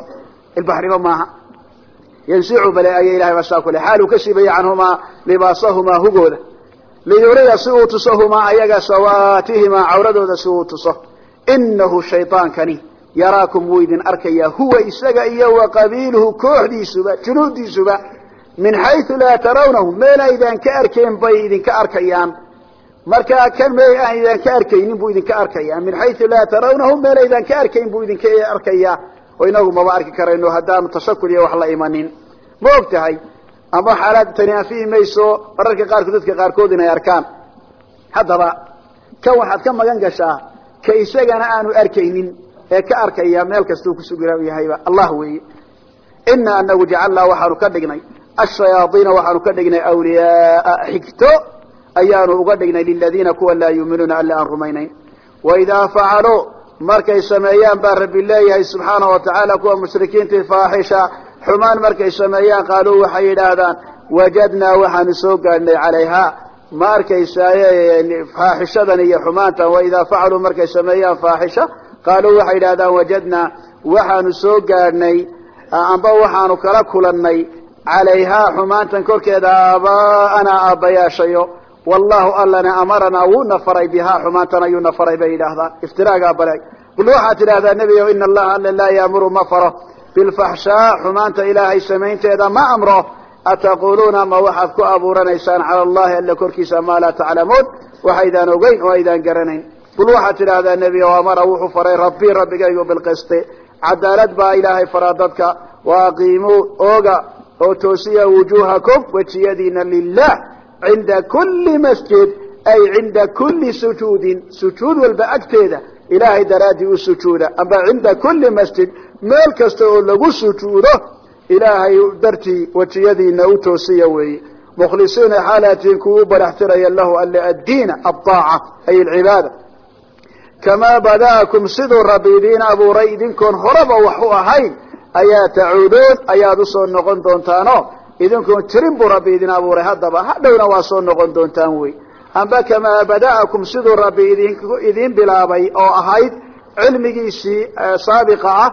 Ilbaxnimo maaha. Yansicu bale aya ilahay baa saa kule xaal uu ka siibaya canhumaa libaasahumaa hugooda. Liyuriya si uu tuso humaa ayaga sawaatihimaa cawradooda si uu tuso. Inahu shaydaankani yaraakum wuu idin arkayaa huwa isaga iyo wa qabiiluhu kooxdiisuba junuudiisuba min xaysu laa tarawnahum meel aydaan ka arkayn bay idinka arkayaan. Markaa kan meel aan idaan ka arkaynin buu idinka arkaya min xaysu laa tarawnahum meel aydaan ka arkayn buu idinka arkayaa. Oo inagu maba arki karayno haddaanu tashakul iyo wax la imanin. Ma og tahay? Ama xaalaad tani anfihi mayso mararka qaarkood dadka qaarkood inay arkaan. Haddaba kan waxaad ka magan gashaa ka isagana aanu arkaynin ee ka arkaya meel ashayaaiina waxaanu ka dhignay awliyaaa xigto ayaanu uga dhignay liladiina kuwa laa yuuminuuna alla aan rumaynayn waidaa facaluu markay sameeyaan baa rabbi leeyahay subxaana wa tacaala kuwa mushrikiintii faaxisha xumaan markay sameeyaan qaaluu waxay yidhaahdaan wajadnaa waxaanu soo gaadhnay calayha ma arkaysaay faaxishadan iyo xumaantan waidaa facaluu markay sameeyaan faaxisha qaaluu waxay yidhahdaan wajadnaa waxaanu soo gaadhnay amba waxaanu kala kulannay calayhaa xumaantan korkeeda aabaa'anaa aabbayaashayo wallahu allana amaranaa wuuna faray bihaa xumaantan ayuuna faray bay yidhaahdaan iftiraagaa balay qul waxaad tidhahdaa nebigo ina allaha alla laa yaamuru ma faro bilfaxshaa xumaanta ilaahay samaynteeda ma amro ataquluuna ma waxaad ku abuuranaysaan cala allahi alla korkiisa maa laa taclamuun waxaydaan ogeyn oo aydaan garanayn qul waxaad tidhahdaa nebigo amara wuxuu faray rabbii rabbigaygu bilqisti cadaalad baa ilaahay faraa dadka wa aqiimuu ooga oo toosiya wujuuhakum wejiyadiina lilah cinda kuli masjid ay cinda kuli sujuudin sujuud walba agteeda ilaahay daraaddii u sujuuda amba cinda kuli masjid meel kasta oo lagu sujuudo ilaahay dartii wejiyadiina u toosiya weeye. Mukhlisiina xaalatiin kuwu baraxtiraya lahu alle addiina aaaca ay alcibaada kamaa bada'akum siduu rabbi idiin abuuray idinkoon horeba wax u ahayn ayaa tacuuduun ayaad u soo noqon doontaano idinkoon jirin buu rabbi idin abuuray haddaba hadhowna waa soo noqon doontaan wey amba kamaa bada'akum siduu rabbi idin idiin bilaabay oo ahayd cilmigiisii saabiqa ah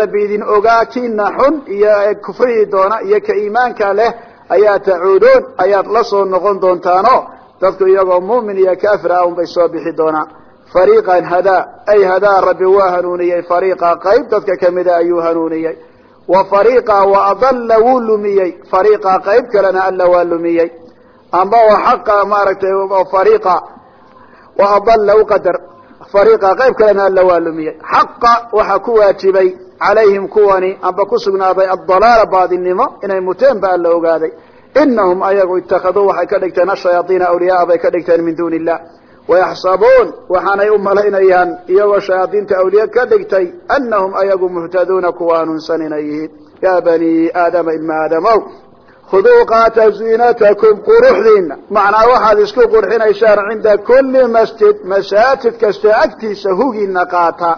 rabbi idin ogaa kiina xun iyo kufrihii doona iyo ka iimaanka leh ayaa tacuuduun ayaad la soo noqon doontaano dadku iyagoo mu'min iyo kaafir ah unbay soo bixi doonaan fariiqan hadaa ay hadaa rabbi waa hanuuniyey fariiqa qayb dadka kamida ayuu hanuuniyey. Wa fariiqa wa adalla wuu lumiyey fariiqa qayb kalena alla waa lumiyey. Amba wa xaqa maaragtay fariiqa wa adalla uqadar fariiqa qayb kalena alla waa lumiyey. Xaqa waxaa ku waajibay calayhim kuwani amba ku sugnaaday addalaala baadinimo inay muteen ba alla ogaaday. Inahum ayagu itakaduu waxay ka dhigteen ashayaaiina awliyaaa bay ka dhigteen min duuni illah wayaxsabuun waxaanay u malaynayaan iyagoo shayaadiinta awliye ka dhigtay anahum ayagu muhtaduuna kuwa hanuunsan inay yihiin ya bani aadama ilma aadamow khuduu qaata ziinatakum quruxdiina macnaa waxaad isku qurxinaysaan cinda kuli masjid masaajid kasta agtiisa hugiina qaata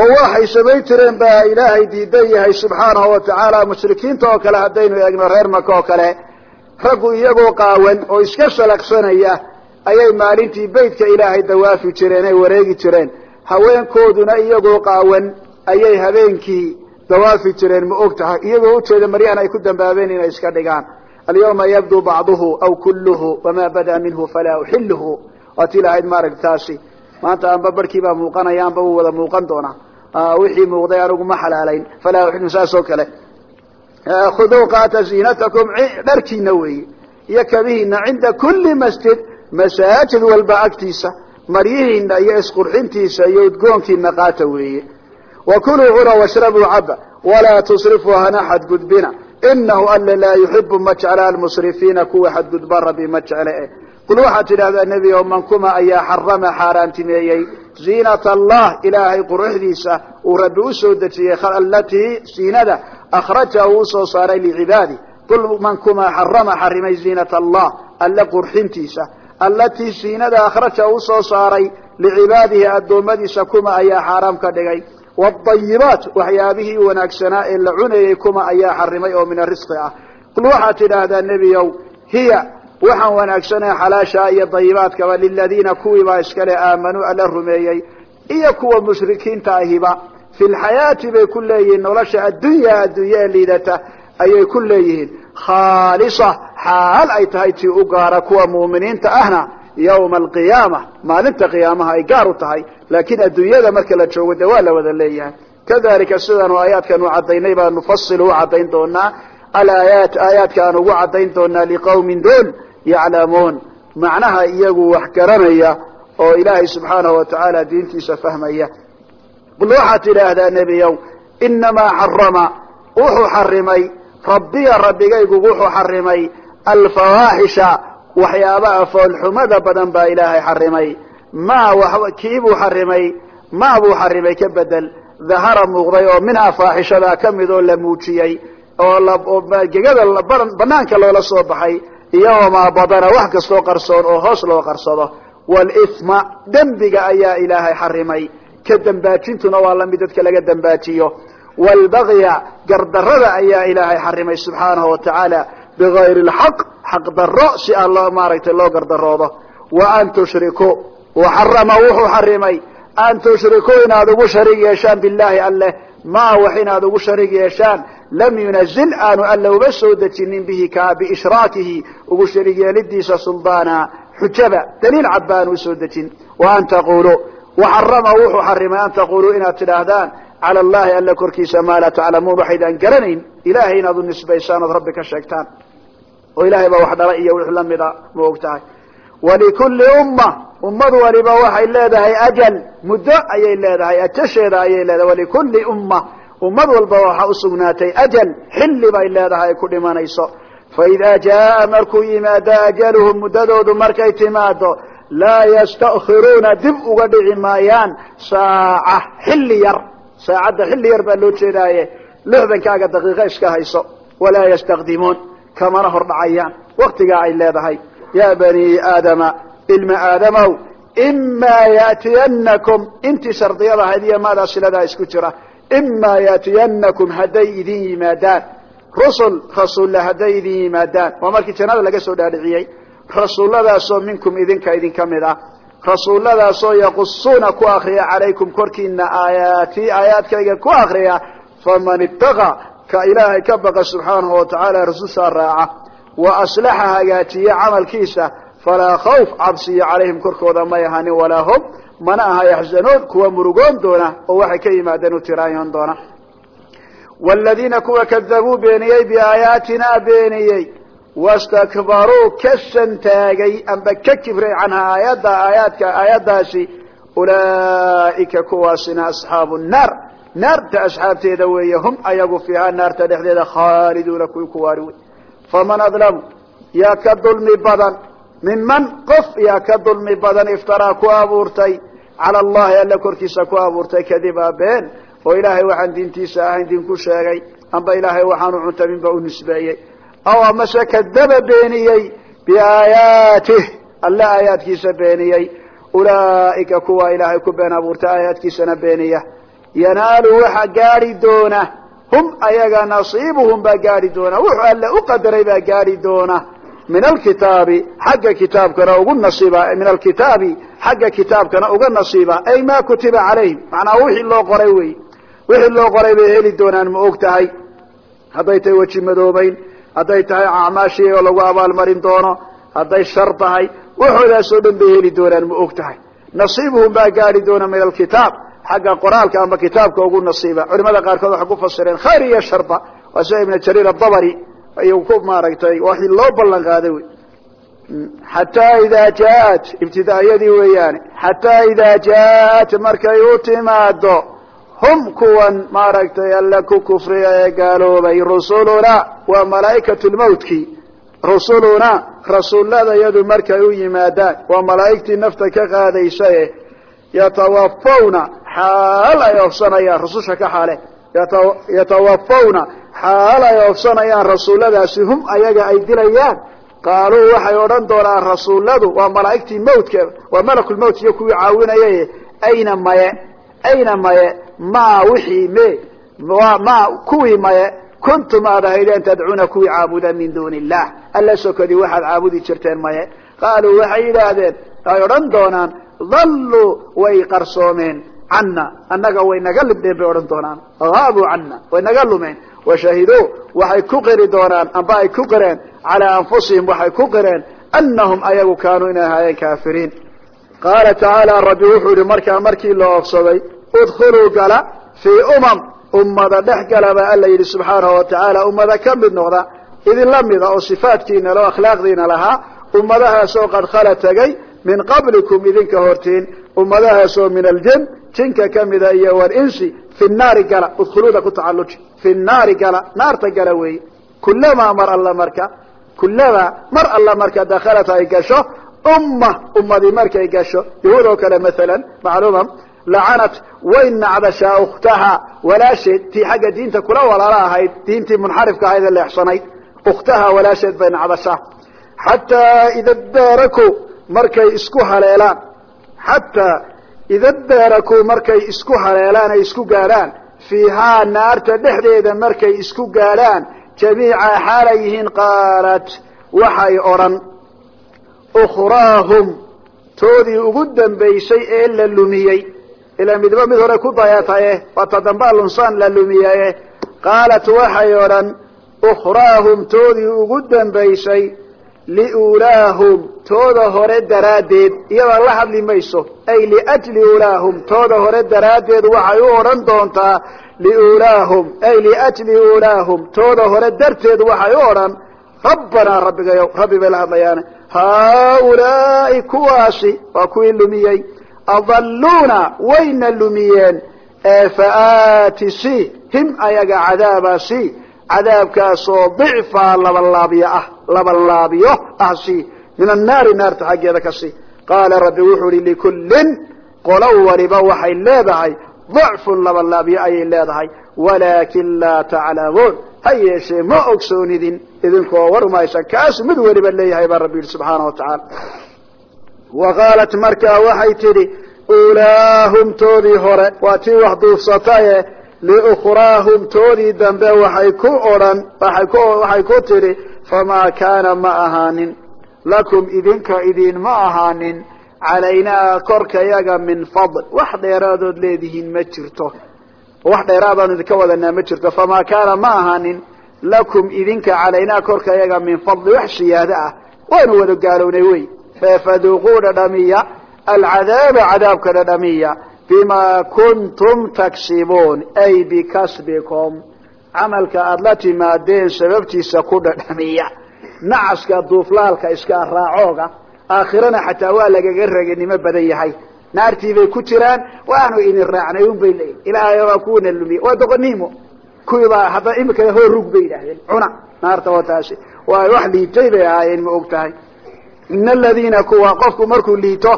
oo waxay samayn jireen baa ilaahay diidan yahay subxaanahu watacaala mushrikiinta oo kale haddaynu eegno reer maka oo kale raggu iyagoo qaawan oo iska shalaqsanaya ayay maalintii beytka ilaahay dawaafi jireen ay wareegi jireen. Haweenkooduna iyagoo qaawan ayay habeenkii dawaafi jireen ma og tahay iyagoo ujeeda maryahan ay ku dambaabeen inay iska dhigaan. Alyawma yabdu bacduhu aw kulluhu wamaa badaa minhu falaa uxiluhu waati lahayd maaragta maanta amba barhkii baa muuqanaya wuu wada muuqan doonaa. Wixii muuqday anigu ma xalaalayn. Falaa uxilu saas oo kale. Khuduu qaata ziinatakum dharkiina weeye. Iyo kabihiina cinda kuli masjid masaajid walba agtiisa maryihiina iyo isqurxintiisa iyo udgoonkiina qaata weeye. Wa kuluu cuna washrabuu caba walaa tusrifuu hana xadgudbina inahu alla laa yuxibu ma jecla almusrifiina kuwa xadgudba rabbi ma jecle eh. Qul waxaad tidhahdaa nebi o man kuma ayaa xarama xaaraantimeeyey. Ziinata allah ilaahay quruxdiisa uu rabbi u soo dejiyey alatii ziinada akhraja uu u soo saaray licibaadi qul man kuma xarama xarimay ziinata allah alle qurxintiisa allatii ziinada akhraja u soo saaray licibaadihi addoommadiisa kuma ayaa xaaraam ka dhigay. Wadayibaat waxyaabihii wanaagsanaa ee la cunayey kuma ayaa xarimay oo min arisqi ah. Qul waxaad tidhaahdaa nebiyow hiya waxaan wanaagsanee xalaashaa iyo dayibaadkaba liladiina kuwiibaa iskale aamanuu alla rumeeyey iyo kuwa mushrikiinta ahiba. Fi lxayaati bay ku leeyihiin nolosha addunya ee liidata ayay ku leeyihiin khaalisa xaal ay tahay tii u gaara kuwa muuminiinta ahna yawma alqiyaama maalinta qiyaamaha ay gaar u tahay laakiin adduunyada marka la joogo de waa la wada leeyahay. Kadalika sidaanu aayaadkan u cadaynay baa nufasilu u cadayn doonaa alaayaat aayaadka aan ugu cadayn doonaa liqawmin doon yaclamuun macnaha iyagu wax garanaya oo ilaahay subxaanahu watacaala diintiisa fahmaya. Qul waxaad tidhaahdaa nebiyow inamaa xarama wuxuu xarimay rabbiya rabbigaygu wuxuu xarimay alfawaaxisha waxyaabaha foolxumada badan baa ilaahay xarimay. Ma kiibuu xarimay? Ma buu xarimay? Ka bedel. Dahara muuqday oo minhaa faaxishadaa ka mid oo la muujiyey oo gegada banaanka loola soo baxay iyo wamaa badana wax kastoo qarsoon oo hoos loo qarsado. Walisma dembiga ayaa ilaahay xarimay. Ka dembaajintuna waa la mid dadka laga dembaajiyo waalbagya gardarada ayaa ilaahay xarimay subxaanahu watacaala bigayri lxaq xaq daro si aan loo maaragtay loo gardaroodo wa an tushrikuu waxarama wuxuu xarimay an tushrikuu inaad ugu sharig yeeshaan billahi alleh ma wax inaad ugu sharig yeeshaan lam yunazil aanu alla uba soo dejinin bihi ka biishraakihi ugu sharig yeelidiisa suldaana xujaba daliil cad baanu u soo dejin wa an taquluu waxarama wuxuu xarimay an taquluu inaad tidhaahdaan cala allahi alla korkiisa maa laa taclamuun waxaydaan garanayn ilahay inaad u nisbaysaan ood rabbi ka sheegtaan oo ilahay baa wax dhala iyo wix lamida ma og tahay umma ummad waliba waxay leedahay ajal muddo ayay leedahay ajasheeda ayay leedahay walikulli umma ummad walba waxaa usugnaatay ajal xilli bay leedahay ay ku dhimanayso faidaa jaa markuu yimaado ajaluhum muddadoodu markay timaado laa yastakhiruuna dib uga dhici maayaan saaca xilli yar saacadda xilli yar baa loo jeedaaye lixdankaaga daqiiqo iska hayso walaa yastakdimuun kamana hor dhacayaan. Waktigaa ay leedahay. Ya bani aadama ilma aadamow imaa yaatiyanakum intii shardiyada ahayd iyo maadaa siladaa isku jira imaa yaatiyanakum hadday idin yimaadaan. Rusul rasuulla hadday idin yimaadaan. Waa markii jannada laga soo dhaadhiciyey. Rasuulladaasoo minkum idinka idinka mid ah rasuulladaasoo yaqusuuna ku akriya calaykum korkiina aayaatii aayaadkayga ku akriya faman ittaqa ka ilaahay ka baqa subxaanahu watacaala rasushaa raaca wa aslaxa hagaajiye camalkiisa falaa khawf cabsiyo calayhim korkooda may ahanin walaa hum mana aha yaxzanuun kuwa murugoon doona oo waxay ka yimaadeen u tiraayoon doona. Wladiina kuwa kadabuu beeniyey biaayaatinaa beeniyey wastakbaruu ka santaagay amba ka kibray canha aayadda aayaadka aayaddaasi ulaa'ika kuwaasina asxaabu nnaar naarta asxaabteeda weeye hum ayagu fiihaa naarta dhexdeeda khaaliduuna kuwii ku waari wey faman adlamu yaa ka dulmi badan minman qof yaa ka dulmi badan iftaraa ku abuurtay cala allahi alla korkiisa ku abuurtay kadiba been oo ilaahay waxaan diintiisa ahayn diinku sheegay amba ilaahay waxaanu cuntaminba u nisbeeyey aw amase kadaba beeniyey biaayaatih alle aayaadkiisa beeniyey ulaa'ika kuwa ilaahay ku been abuurtay aayaadkiisana beeniya yanaalu waxa gaari doona hum ayaga nasiibuhum baa gaari doona wuxuu alle u qadaray baa gaari doona min alkitaabi xagga kitaabkana ugu nasiiba min alkitaabi xagga kitaabkana uga nasiiba ay ma kutiba calayhim macnaa wixii loo qoray wey wixii loo qoray bay heli doonaan ma og tahay hadday hadday tahay acmaashii oo lagu abaalmarin doono hadday shar tahay waxoodaasoo dhan bay heli doonaan ma og tahay. Nasiibuhum baa gaari doona min alkitaab xagga qoraalka amba kitaabka ugu nasiiba. Culimada qaarkood waxay ku fasireen khayr iyo sharba waa sida ibn jariir adabari ayuu ku maaragtay waxii loo ballan qaaday wey. Xataa idaa jaaat ibtidaayadii weeyaane xataa idaa jaaat markay u timaado hum kuwan maaragtay alla ku kufriya ee gaaloobay rusuluna waa malaa'ikatu lmawtki rusuluna rasuuladayadu markay u yimaadaan waa malaa'igtii nafta ka qaadaysaye yatawafawna xaal ay oofsanayaan rususha ka xaale yatawafawna xaal ay oofsanayaan rasuuladaasi hum ayaga ay dilayaan qaaluu waxay odhan doonaan rasuuladu waa malaa'igtii mawtka waa malakulmawt iyo kuwii caawinayay ayna maye ayna maye ma wixii me ma kuwii maye kuntum aad ahaydeen tadcuuna kuwii caabuda min duuni illah alla sokadii waxaad caabudi jirteen maye qaaluu waxay yidhaahdeen ay odhan doonaan dalluu way qarsoomeen cana annaga way naga libdeen bay odhan doonaan haabuu cana way naga lumeen washahiduu waxay ku qiri doonaan amba ay ku qireen calaa anfusihim waxay ku qireen anahum ayagu kaanuu inay ahaayeen kaafiriin qaala tacaala rabbi wuxuu yihi markaa markii la oofsaday udkhuluu gala fii umam. Ummada dhex gala baa alla yidhi subxaanahu watacaala ummada ka mid noqda idinla mida oo sifaadkiina loo akhlaaqdiina lahaa ummadahaasoo qad khala tegay min qablikum idinka hortiin ummadahaasoo min aljin jinka kamida iyo walinsi fi naari gala udkhuluuda ku tacaluji fi naari gala naarta gala weeye kulamaa mar alla marka kulamaa mar alla marka dakhalat ay gasho umma ummadii markay gasho yahuud oo kale maalan macluuma lacanat way nacdashaa ukhtaha walaasheed tii xagga diinta kula walaalo ahayd diintii munxarifka ahayd ee leexsanayd ukhtaha walaasheed bay nacdashaa xataa ida daarakuu markay isku haleelaan. Xataa ida daarakuu markay isku haleelaan ay isku gaadhaan fiihaa naarta dhexdeeda markay isku gaadhaan jamiica xaalay yihiin qaalat waxay odhan ukhraahum toodii ugu dambaysay ee la lumiyey ilaa midba mid hore ku dayataye waata dambaa lunsaan la lumiyaye qaalat waxay odhan ukhraahum toodii ugu dambaysay liulaahum tooda hore daraaddeed iyadoo la hadli mayso ay liajli ulaahum tooda hore daraaddeed waxay u odhan doontaa liulaahum ay liajli ulaahum tooda hore darteed waxay u odhan rabbanaa rabbigayow rabbi bay la hadlayaane haaulaai kuwaasi waa kuwii lumiyey. Adalluuna wayna lumiyeen. Ee faaati si him ayaga cadaaba si cadaabkaasoo dicfa labanlaabyo ah labanlaabyo ah si min annaari naarta xaggeeda ka si qaala rabbi wuxuu ihi likullin. Qolo waliba waxay leedahay dacfun labanlaabyo ayay leedahay. Walaakin laa taclamuun ha ma ogsoonidin idinkoo warmaysan kaasu mid weliba leeyahay baa rabbi yihi subxaana wa tacaala. Wa qaalat markaa waxay tidhi ulaahum toodii hore waa tii wax duufsataye liukhraahum toodii dambe waxay ku odhan waxay ku tidhi famaa kaana ma ahaanin lakum idinka idinma ahaanin calaynaa korkayaga min fadl wax dheeraadood leedihiin ma jirto wax dheeraadaan idinka wadanaa ma jirto. Famaa kaana ma ahaanin lakum idinka calaynaa korkayaga min fadli wax siyaado ah. Waanu wada gaalownay wey faduuquu dhadhamiya alcadaaba cadaabka dhadhamiya bima kuntum taksibuun ay bikasbikum. Camalka aada la timaadeen sababtiisa ku dhadhamiya nacaska duuflaalka iska raacooga aakhirana xataa waa lagaga raganimo badan yahay naartii bay ku jiraan waanu idin raacnay un bay leeyihiin ilaahay waa kuwana lumiye waa doqoniimo kuwiibaa hadda imikana hoo rug bay yidhaahdeen cuna naarta oo taasi waa wax liitay bay ahaayeen ma og tahay ina aladiina kuwa qofku markuu liito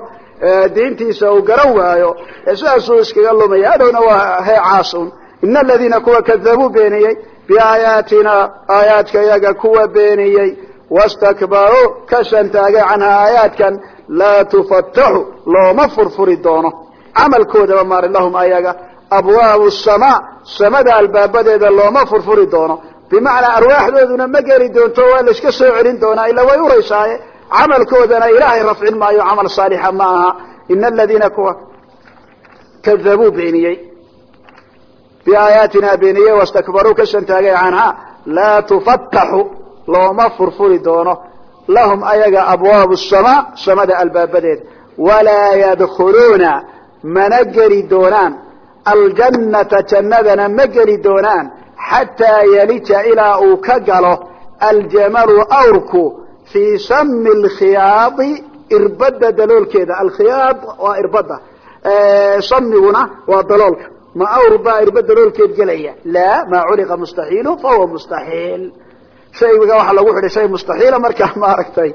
diintiisa uu garan waayo sidaasuu iskaga lumaya adhowna waa heecaasun ina aladiina kuwa kadabuu beeniyey biaayaatina aayaadka yaga kuwa beeniyey. Wastakbaruu ka shantaagay canhaa aayaadkan laa tufataxu looma furfuri doono. Camalkoodaba maari lahum ayaga abwaabu samaa samada albaabadeeda looma furfuri doono. Bimacnaa arwaaxdooduna ma geli doonto waa la iska soo celin doonaa ila way uraysaaye camalkoodana ilaahay rafcin maayo camal saalixa ma aha. Ina aladiina kuwa kadabuu beeniyey. Biaayaatina beeniyey wastakbaruu ka shantaagay canhaa laa tufataxu looma furfuri doono lahum ayaga abwaabu samaa samada albaabadeed. Walaa yadkhuluuna mana geli doonaan. Aljannata jannadana ma geli doonaan. Xataa yalija ilaa uu ka galo aljamalu awrku fii sami lkhiyaadi irbada daloolkeeda. Alkhiyaad waa irbada samiguna waa daloolka ma awr baa irba daloolkeed gelaya. Laa maa culiqa mustaxiilu fahuwa mustaxiil shayga waxaa lagu xidhay shay mustaxiila markaa maaragtay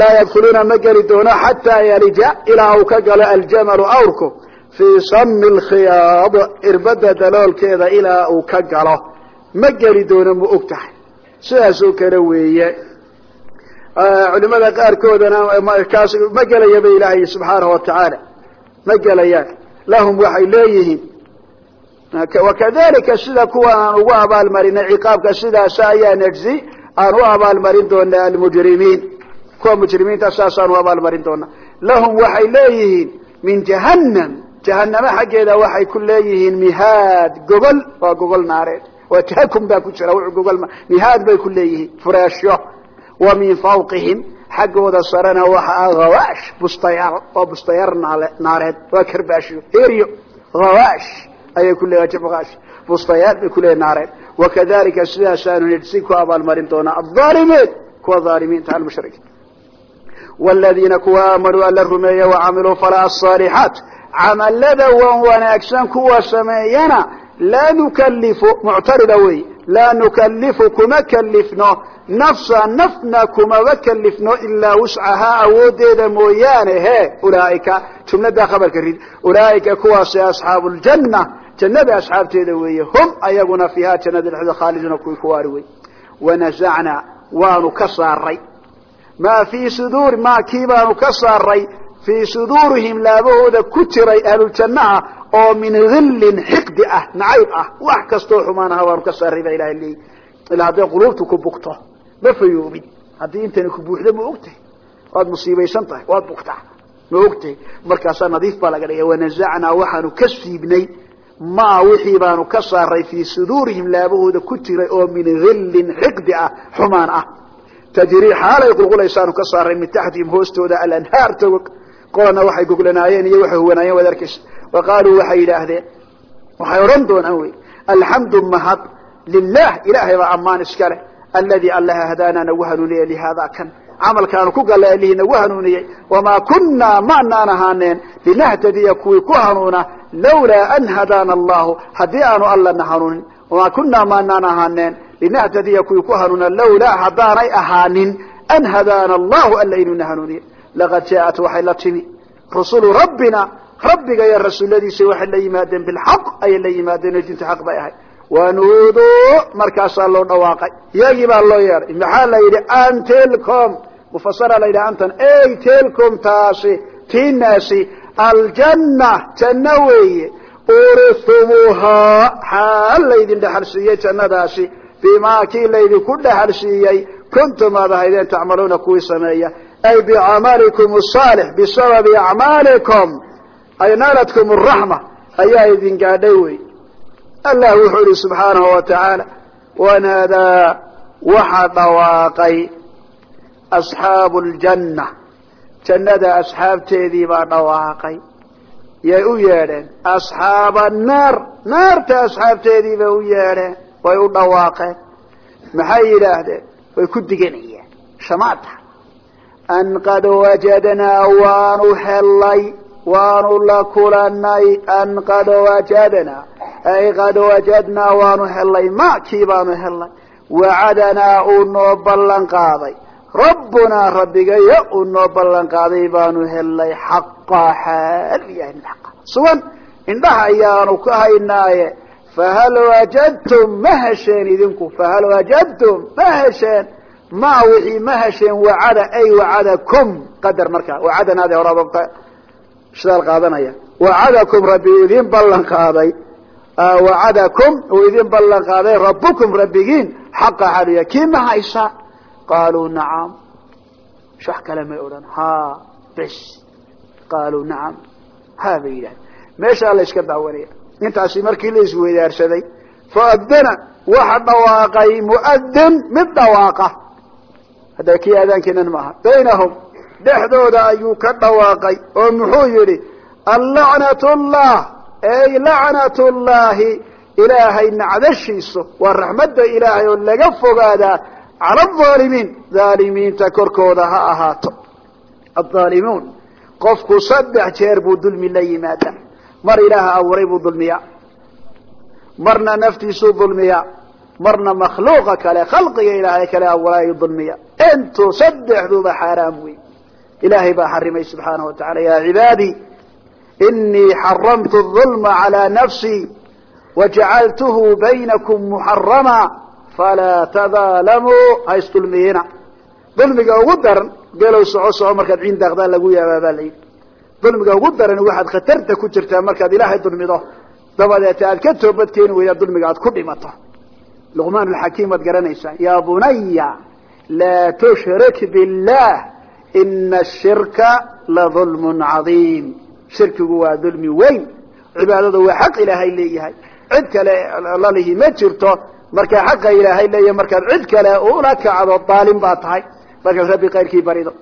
laa yadkhuluuna ma geli doono xataa yalija ilaa uu ka galo aljamalu awrku fii sami lkhiyaad irbada daloolkeeda ilaa uu ka galo. Ma geli doono ma og tahay. Sidaasoo kale weeye. Culimada qaarkoodana kaas ma gelaya ba ilaahay subxaanahu watacaala ma gelayaan lahum waxay leeyihiin wakadalika sida kuwa aan ugu abaalmarinay ciqaabka sidaasa ayaa najzi aan u abaalmarin doonaa almujrimiin. Kuwa mujrimiinta saasaan u abaalmarin doonaa. Lahum waxay leeyihiin min jahannam jahanamo xaggeeda waxay ku leeyihiin mihaad gogol waa gogol naareed waa tahakum baa ku jira w gogol mihaad bay ku leeyihiin fureeshyo wa min fawqihim xaggooda sarena waxa ah hawaash bustayaal waa bustayaal naareed. Waa karbaashyo eryo hawaash ayay ku leeyahay jabqaash fustayaad bay ku leeyahay naareen. Wakadalika sidaasaanu nidhi ku abaalmarin doonaa alaalimiin kuwa dhaalimiinta almushrikiin. Waladiina kuwa aamanuu alla rumeeya wacamiluu falaa asaalixaat camalada wan wanaagsan kuwa sameeyana laa nukallifu muctarida wey laa nukallifu kuma kalifno nafsa nafna kumaba kalifno ilaa wuscahaa awooddeeda mooyaane he ulaaika jumladaa khabarka rid ulaaika kuwaasi asxaabu jannada asxaabteeda weeye hum ayaguna fiiha jannada dhexda khaaliduuna kuwii ku waari wey wanazacnaa waanu ka saaray maa fii suduuri maa kii baanu ka saaray fii suduurihim laabahooda ku jiray ahluljannaha oo min hillin xiqdi ah nacayb ah wax kastoo xumaan aha waanu ka saaray baa ilaha leeyi ilaa hadday quluubtu ku bugto ma fayoobin haddii intani ku buuxdo ma ogtahay waad musiibaysan tahay waad bugtaa ma ogtahay markaasaa nadiif baa laga dhigay wanazacnaa waxaanu ka siibnay maa wixii baanu ka saaray fii suduurihim laabahooda ku jiray oo min hillin xiqdi ah xumaan ah. Tajrii xaalay qulqulaysaanu ka saaray min taxtihim hoostooda alanhaar togog qolana waxay goglanaayeen iyo waxay huwanaayeen waad arkaysa wa qaaluu waxay yidhaahdeen waxay odhan doonaan wey alxamdu mahad lilah ilaahay baa ammaan iska leh alladii allaha hadaana nagu hanuuniyey lihaada kan camalkaanu ku galla alihi nagu hanuuniyey wamaa kunnaa maanaan ahaaneen linahtadiya kuwii ku hanuuna lawlaa an hadaana allahu haddii aanu allana hanuunin. Wamaa kunnaa maanaan ahaaneen linahtadiya kuwii ku hanuuna lawlaa haddaanay ahaanin an hadaana allahu alla inuuna hanuuniye laqad jaaءat waxay la timi rusulu rabbina rabbiga iyo rasuuladiisa waxay la yimaadeen bilxaq ayay la yimaadeen dinta xaq bay ahay wanuuduu markaasaa loo dhawaaqay iyagii baa loo yeedhay maxaa la yidhi an telcom mufasara la yidhi antan ey taasi tiinaasi aljanna janno weeye urithumuuhaa xaal laydin dhexal jannadaasi bimaa kii laydinku dhexal kuntum aad ahaydeen tacmaluuna kuwii sameeya ay bicamalikum asaalix bisababi acmaalikum ay naalatkum araxma ayaa idin gaadhay wey allah wuxuu ihi subxaanahu wa tacaala wanaadaa waxaa dhawaaqay asxaabu ljanna jannada asxaabteedii baa dhawaaqay. Yay u yeedheen asxaaba annaar naarta asxaabteedii bay u yeedheen way u dhawaaqeen. Maxay yidhaahdeen? Way ku diganayeen. Shamaata. An qad wajadnaa waanu hellay waanu la kulanay an qad wajadnaa ay qad wajadnaa waanu hellay. Ma kii baanu hellay? Wacadanaa uu qaaday rabbunaa rabbigayo uu noo ballan qaaday baanu hellay xaqaa xaal yahay mid xaqa. Sugan indhaha ayaanu ka haynaaye fahal wajadtum ma hesheen idinku? Fahal wajadtum ma hesheen ma wixii ma hesheen wacada ay wacadakum? Qadar markaa wacadanaade horaba shidaal qaadanaya. Wacadakum rabbi idin ballan qaaday wacadakum uu idin ballan qaaday rabbukum rabbigiin xaqa xaliya kii ma haysa qaaluu nacam wax kale may odhan ha bes qaaluu nacam ha bay yidhahdeen meeshaa la iska daawanaya intaasi markii la isweydaarsaday faadana waxa dhawaaqay muadin mid dhawaaqa hadda kii aadaankeenan maaha baynahum dhexdooda ayuu ka dhawaaqay oo muxuu yidhi allacnat ey lacnat ilaahay nacdashiisu waa raxmadda ilaahay oo laga fogaadaa cala alaalimiin dhaalimiinta korkooda ha ahaato alhaalimuun qofku saddex jeer buu dulmi la yimaadaa mar ilaaha abuuray buu dulmiyaa marna naftiisuu dulmiya marna makhluuqa kale khalqiga ilaahay kale awalaayu dulmiya intuu saddexduuba xaaraam wey ilaahay baa xarimay subxaanahu wa tacala ya cibaadii inii xaramtu الظulma calى nafsii wajacaltuhu baynakum muxarama falaa tadaalamuu ha isdulmiyina dulmiga ugu daran geelow soco soco markaad ciin daaqdaa lagu yaabaa baa layidhi dulmiga ugu daran waxaad khatarta ku jirtaa markaad ilaahay dulmido. Dabadeete aad ka toobad keeni weydaa dulmiga aad ku dhimato. Luqmaan alxakiim waad garanaysaa yaa bunaya laa tushrik billah ina ashirka ladulmun cadiim. Shirkigu waa dulmi weyn. Cibaadadu waa xaq ilaahay leeyahay. Cid kale lalihi ma jirto markaa xaqa ilaahay leeyahay markaad cid kale ula kacdo daalim baa tahay. Markaad rabbi kayrkii barido.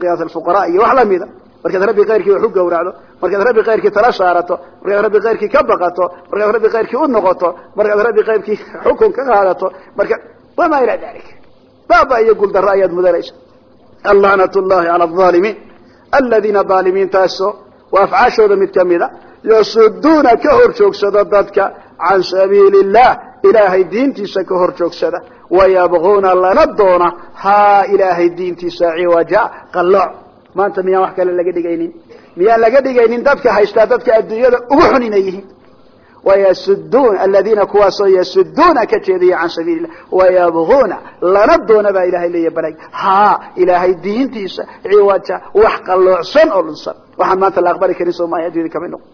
Qiyaas alfuqaraa iyo wax lamida markaad rabbi kayrkii wax u markaad rabbi kayrkii tala saarato markaad rabbi kayrkii ka baqato. Markaad rabbi kayrkii u noqoto. Markaad rabbi kayrkii xukun ka qaadato. Marka wamaa ilaa dalik baaba iyo guldaro ayaad mudanaysa allahnat llahi cala alaalimiin aladiina aalimiintaaso waa afcaashooda mid kamida yasuduuna ka hor joogsada dadka can sabiili illah ilaahay diintiisa ka hor joogsada wayabquuna lana doona haa ilaahay diintiisa ciwaja qalooc maanta miyaan wax kale laga dhigaynin? Miyaan laga dhigaynin dadka haystaa dadka adduunyada ugu xun inay yihiin? Wayasudun aladiina kuwaasoo yasuduuna ka jeedaya can sabiili illah wayabquuna lana doona baa ilahay leeya balag haa ilaahay diintiisa ciwaja wax qaloocsan oo dhunsan waxaan maanta la aqbali karin soomaya addunyada ka mid noqo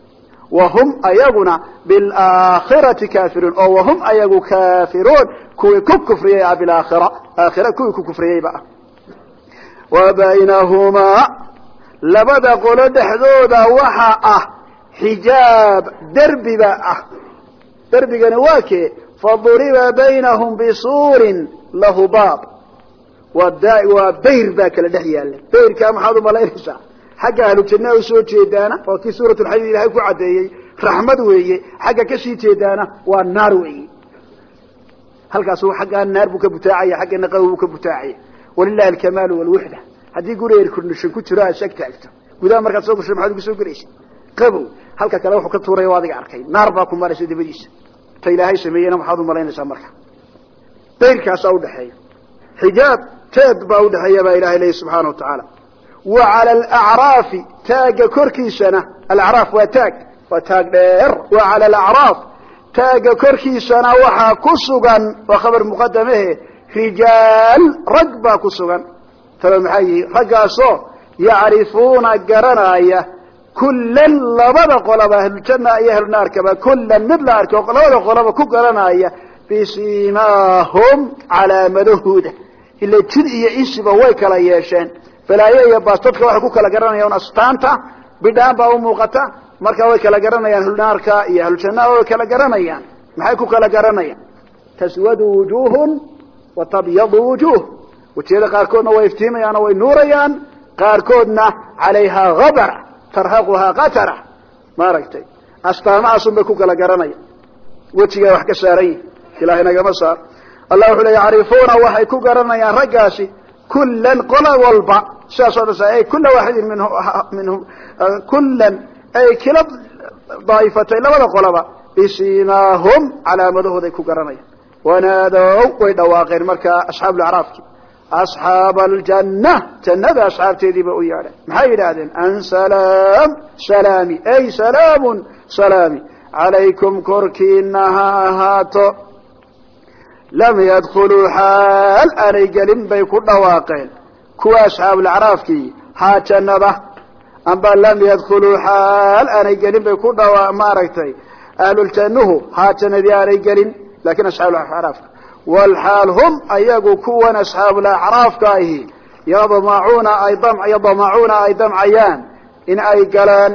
wahum ayaguna bilaakhirati kaafiruun oo wahum ayagu kaafiruun kuwii ku kufriyey ah bilaakhira aakhira. Kuwii ku kufriyeyba ah wa baynahumaa labada qolo dhexdooda waxa ah xijaab derbiba ah. Derbigani waa kee? Faduriba baynahum bisuurin lahu baab. Waa bayr baa kala dhex yaalla bayrkaa maxaad umalaynaysaa xagga ahlu janna u soo jeedaana waa kii suurat lxadiid ilahay ku caddeeyey raxmad weeye. Xagga ka sii jeedaana waa naar weeye. Halkaasu xaggaa naar buu ka butaacaya xaggana qawi buu ka butaacaya. Walilahi alkamaalu walwuxda haddii guri erkondishan ku jiro aad shag taagto. Gudaha markaad soo gasho maxaad ugu soo gelaysa qabow. Halka kale wuxuu ka tuuray o adiga arkay. Naar baa ku maraysa dabadiisa. Ta ilaahay sameeyena maxaad umalaynaysaa marka. Bayrkaasaa udhaxeeya xijaab teed baa udhexeeya baa ilahay leeya subxaana wa tacaala wa cala alacraafi taagga korkiisana. Alacraaf waa taag. Waa taag dheer. Wa cala alacraaf taagga korkiisana waxaa ku sugan waa khabar muqadamahe rijaal rag baa ku sugan. Taba maxaa yihi raggaasoo yacrifuuna garanaya kullan labada qolaba ahlujanna iyo ahlunaarkaba kullan mid la arko labada qolaba ku garanaya bisimaahum calaamadahooda ila jid iyo insiba way kala yeesheen balaayo iyo baas dadka waxay ku kala garanayaan astaanta bidhaan baa umuuqata marka way kala garanayaan ahlunaarka iyo ahlujannaha way kala garanayaan. Maxay ku kala garanayaan? Taswadu wujuhun wa tabyadu wujuh. Wejiyada qaarkoodna way iftiimayaan way nuurayaan. Qaarkoodna calayhaa habara tarhaquhaa qatara. Maaragtay astaamahaasun bay ku kala garanaya wejigaa wax ka saaran yihi ilahay nagama saar. Allah wuxuu le yacrifuuna waxay ku garanayaan raggaasi kullan qola walba sidaasoo dhan kula waaxidin min minhum kullan ay kila daa'ifatay labada qolaba bisimaahum calaamadahooday ku garanayaan. Wanaadow way dhawaaqeen markaa asxaabu lacraafki asxaaba aljanna jannada asxaabteediiba u yeedheen maxay yidhaahdeen? An salaam salaami. Ay salaamun salaami. Calaykum korkiina ha ahaato lam yadkuluu xaal aanay gelin bay ku dhawaaqeen. Kuwa asxaabulacraafkii haa jannada. Amba lam yadkuluu xaal aanay gelin bay ku dhawa maaragtay ahluljannuhu haa jannadii aanay gelin laakiin asxaabulacraafka walxaal hum ayagu kuwan asxaabulacraafka ahi yadmacuuna ay yadmacuuna ay damcayaan in ay galaan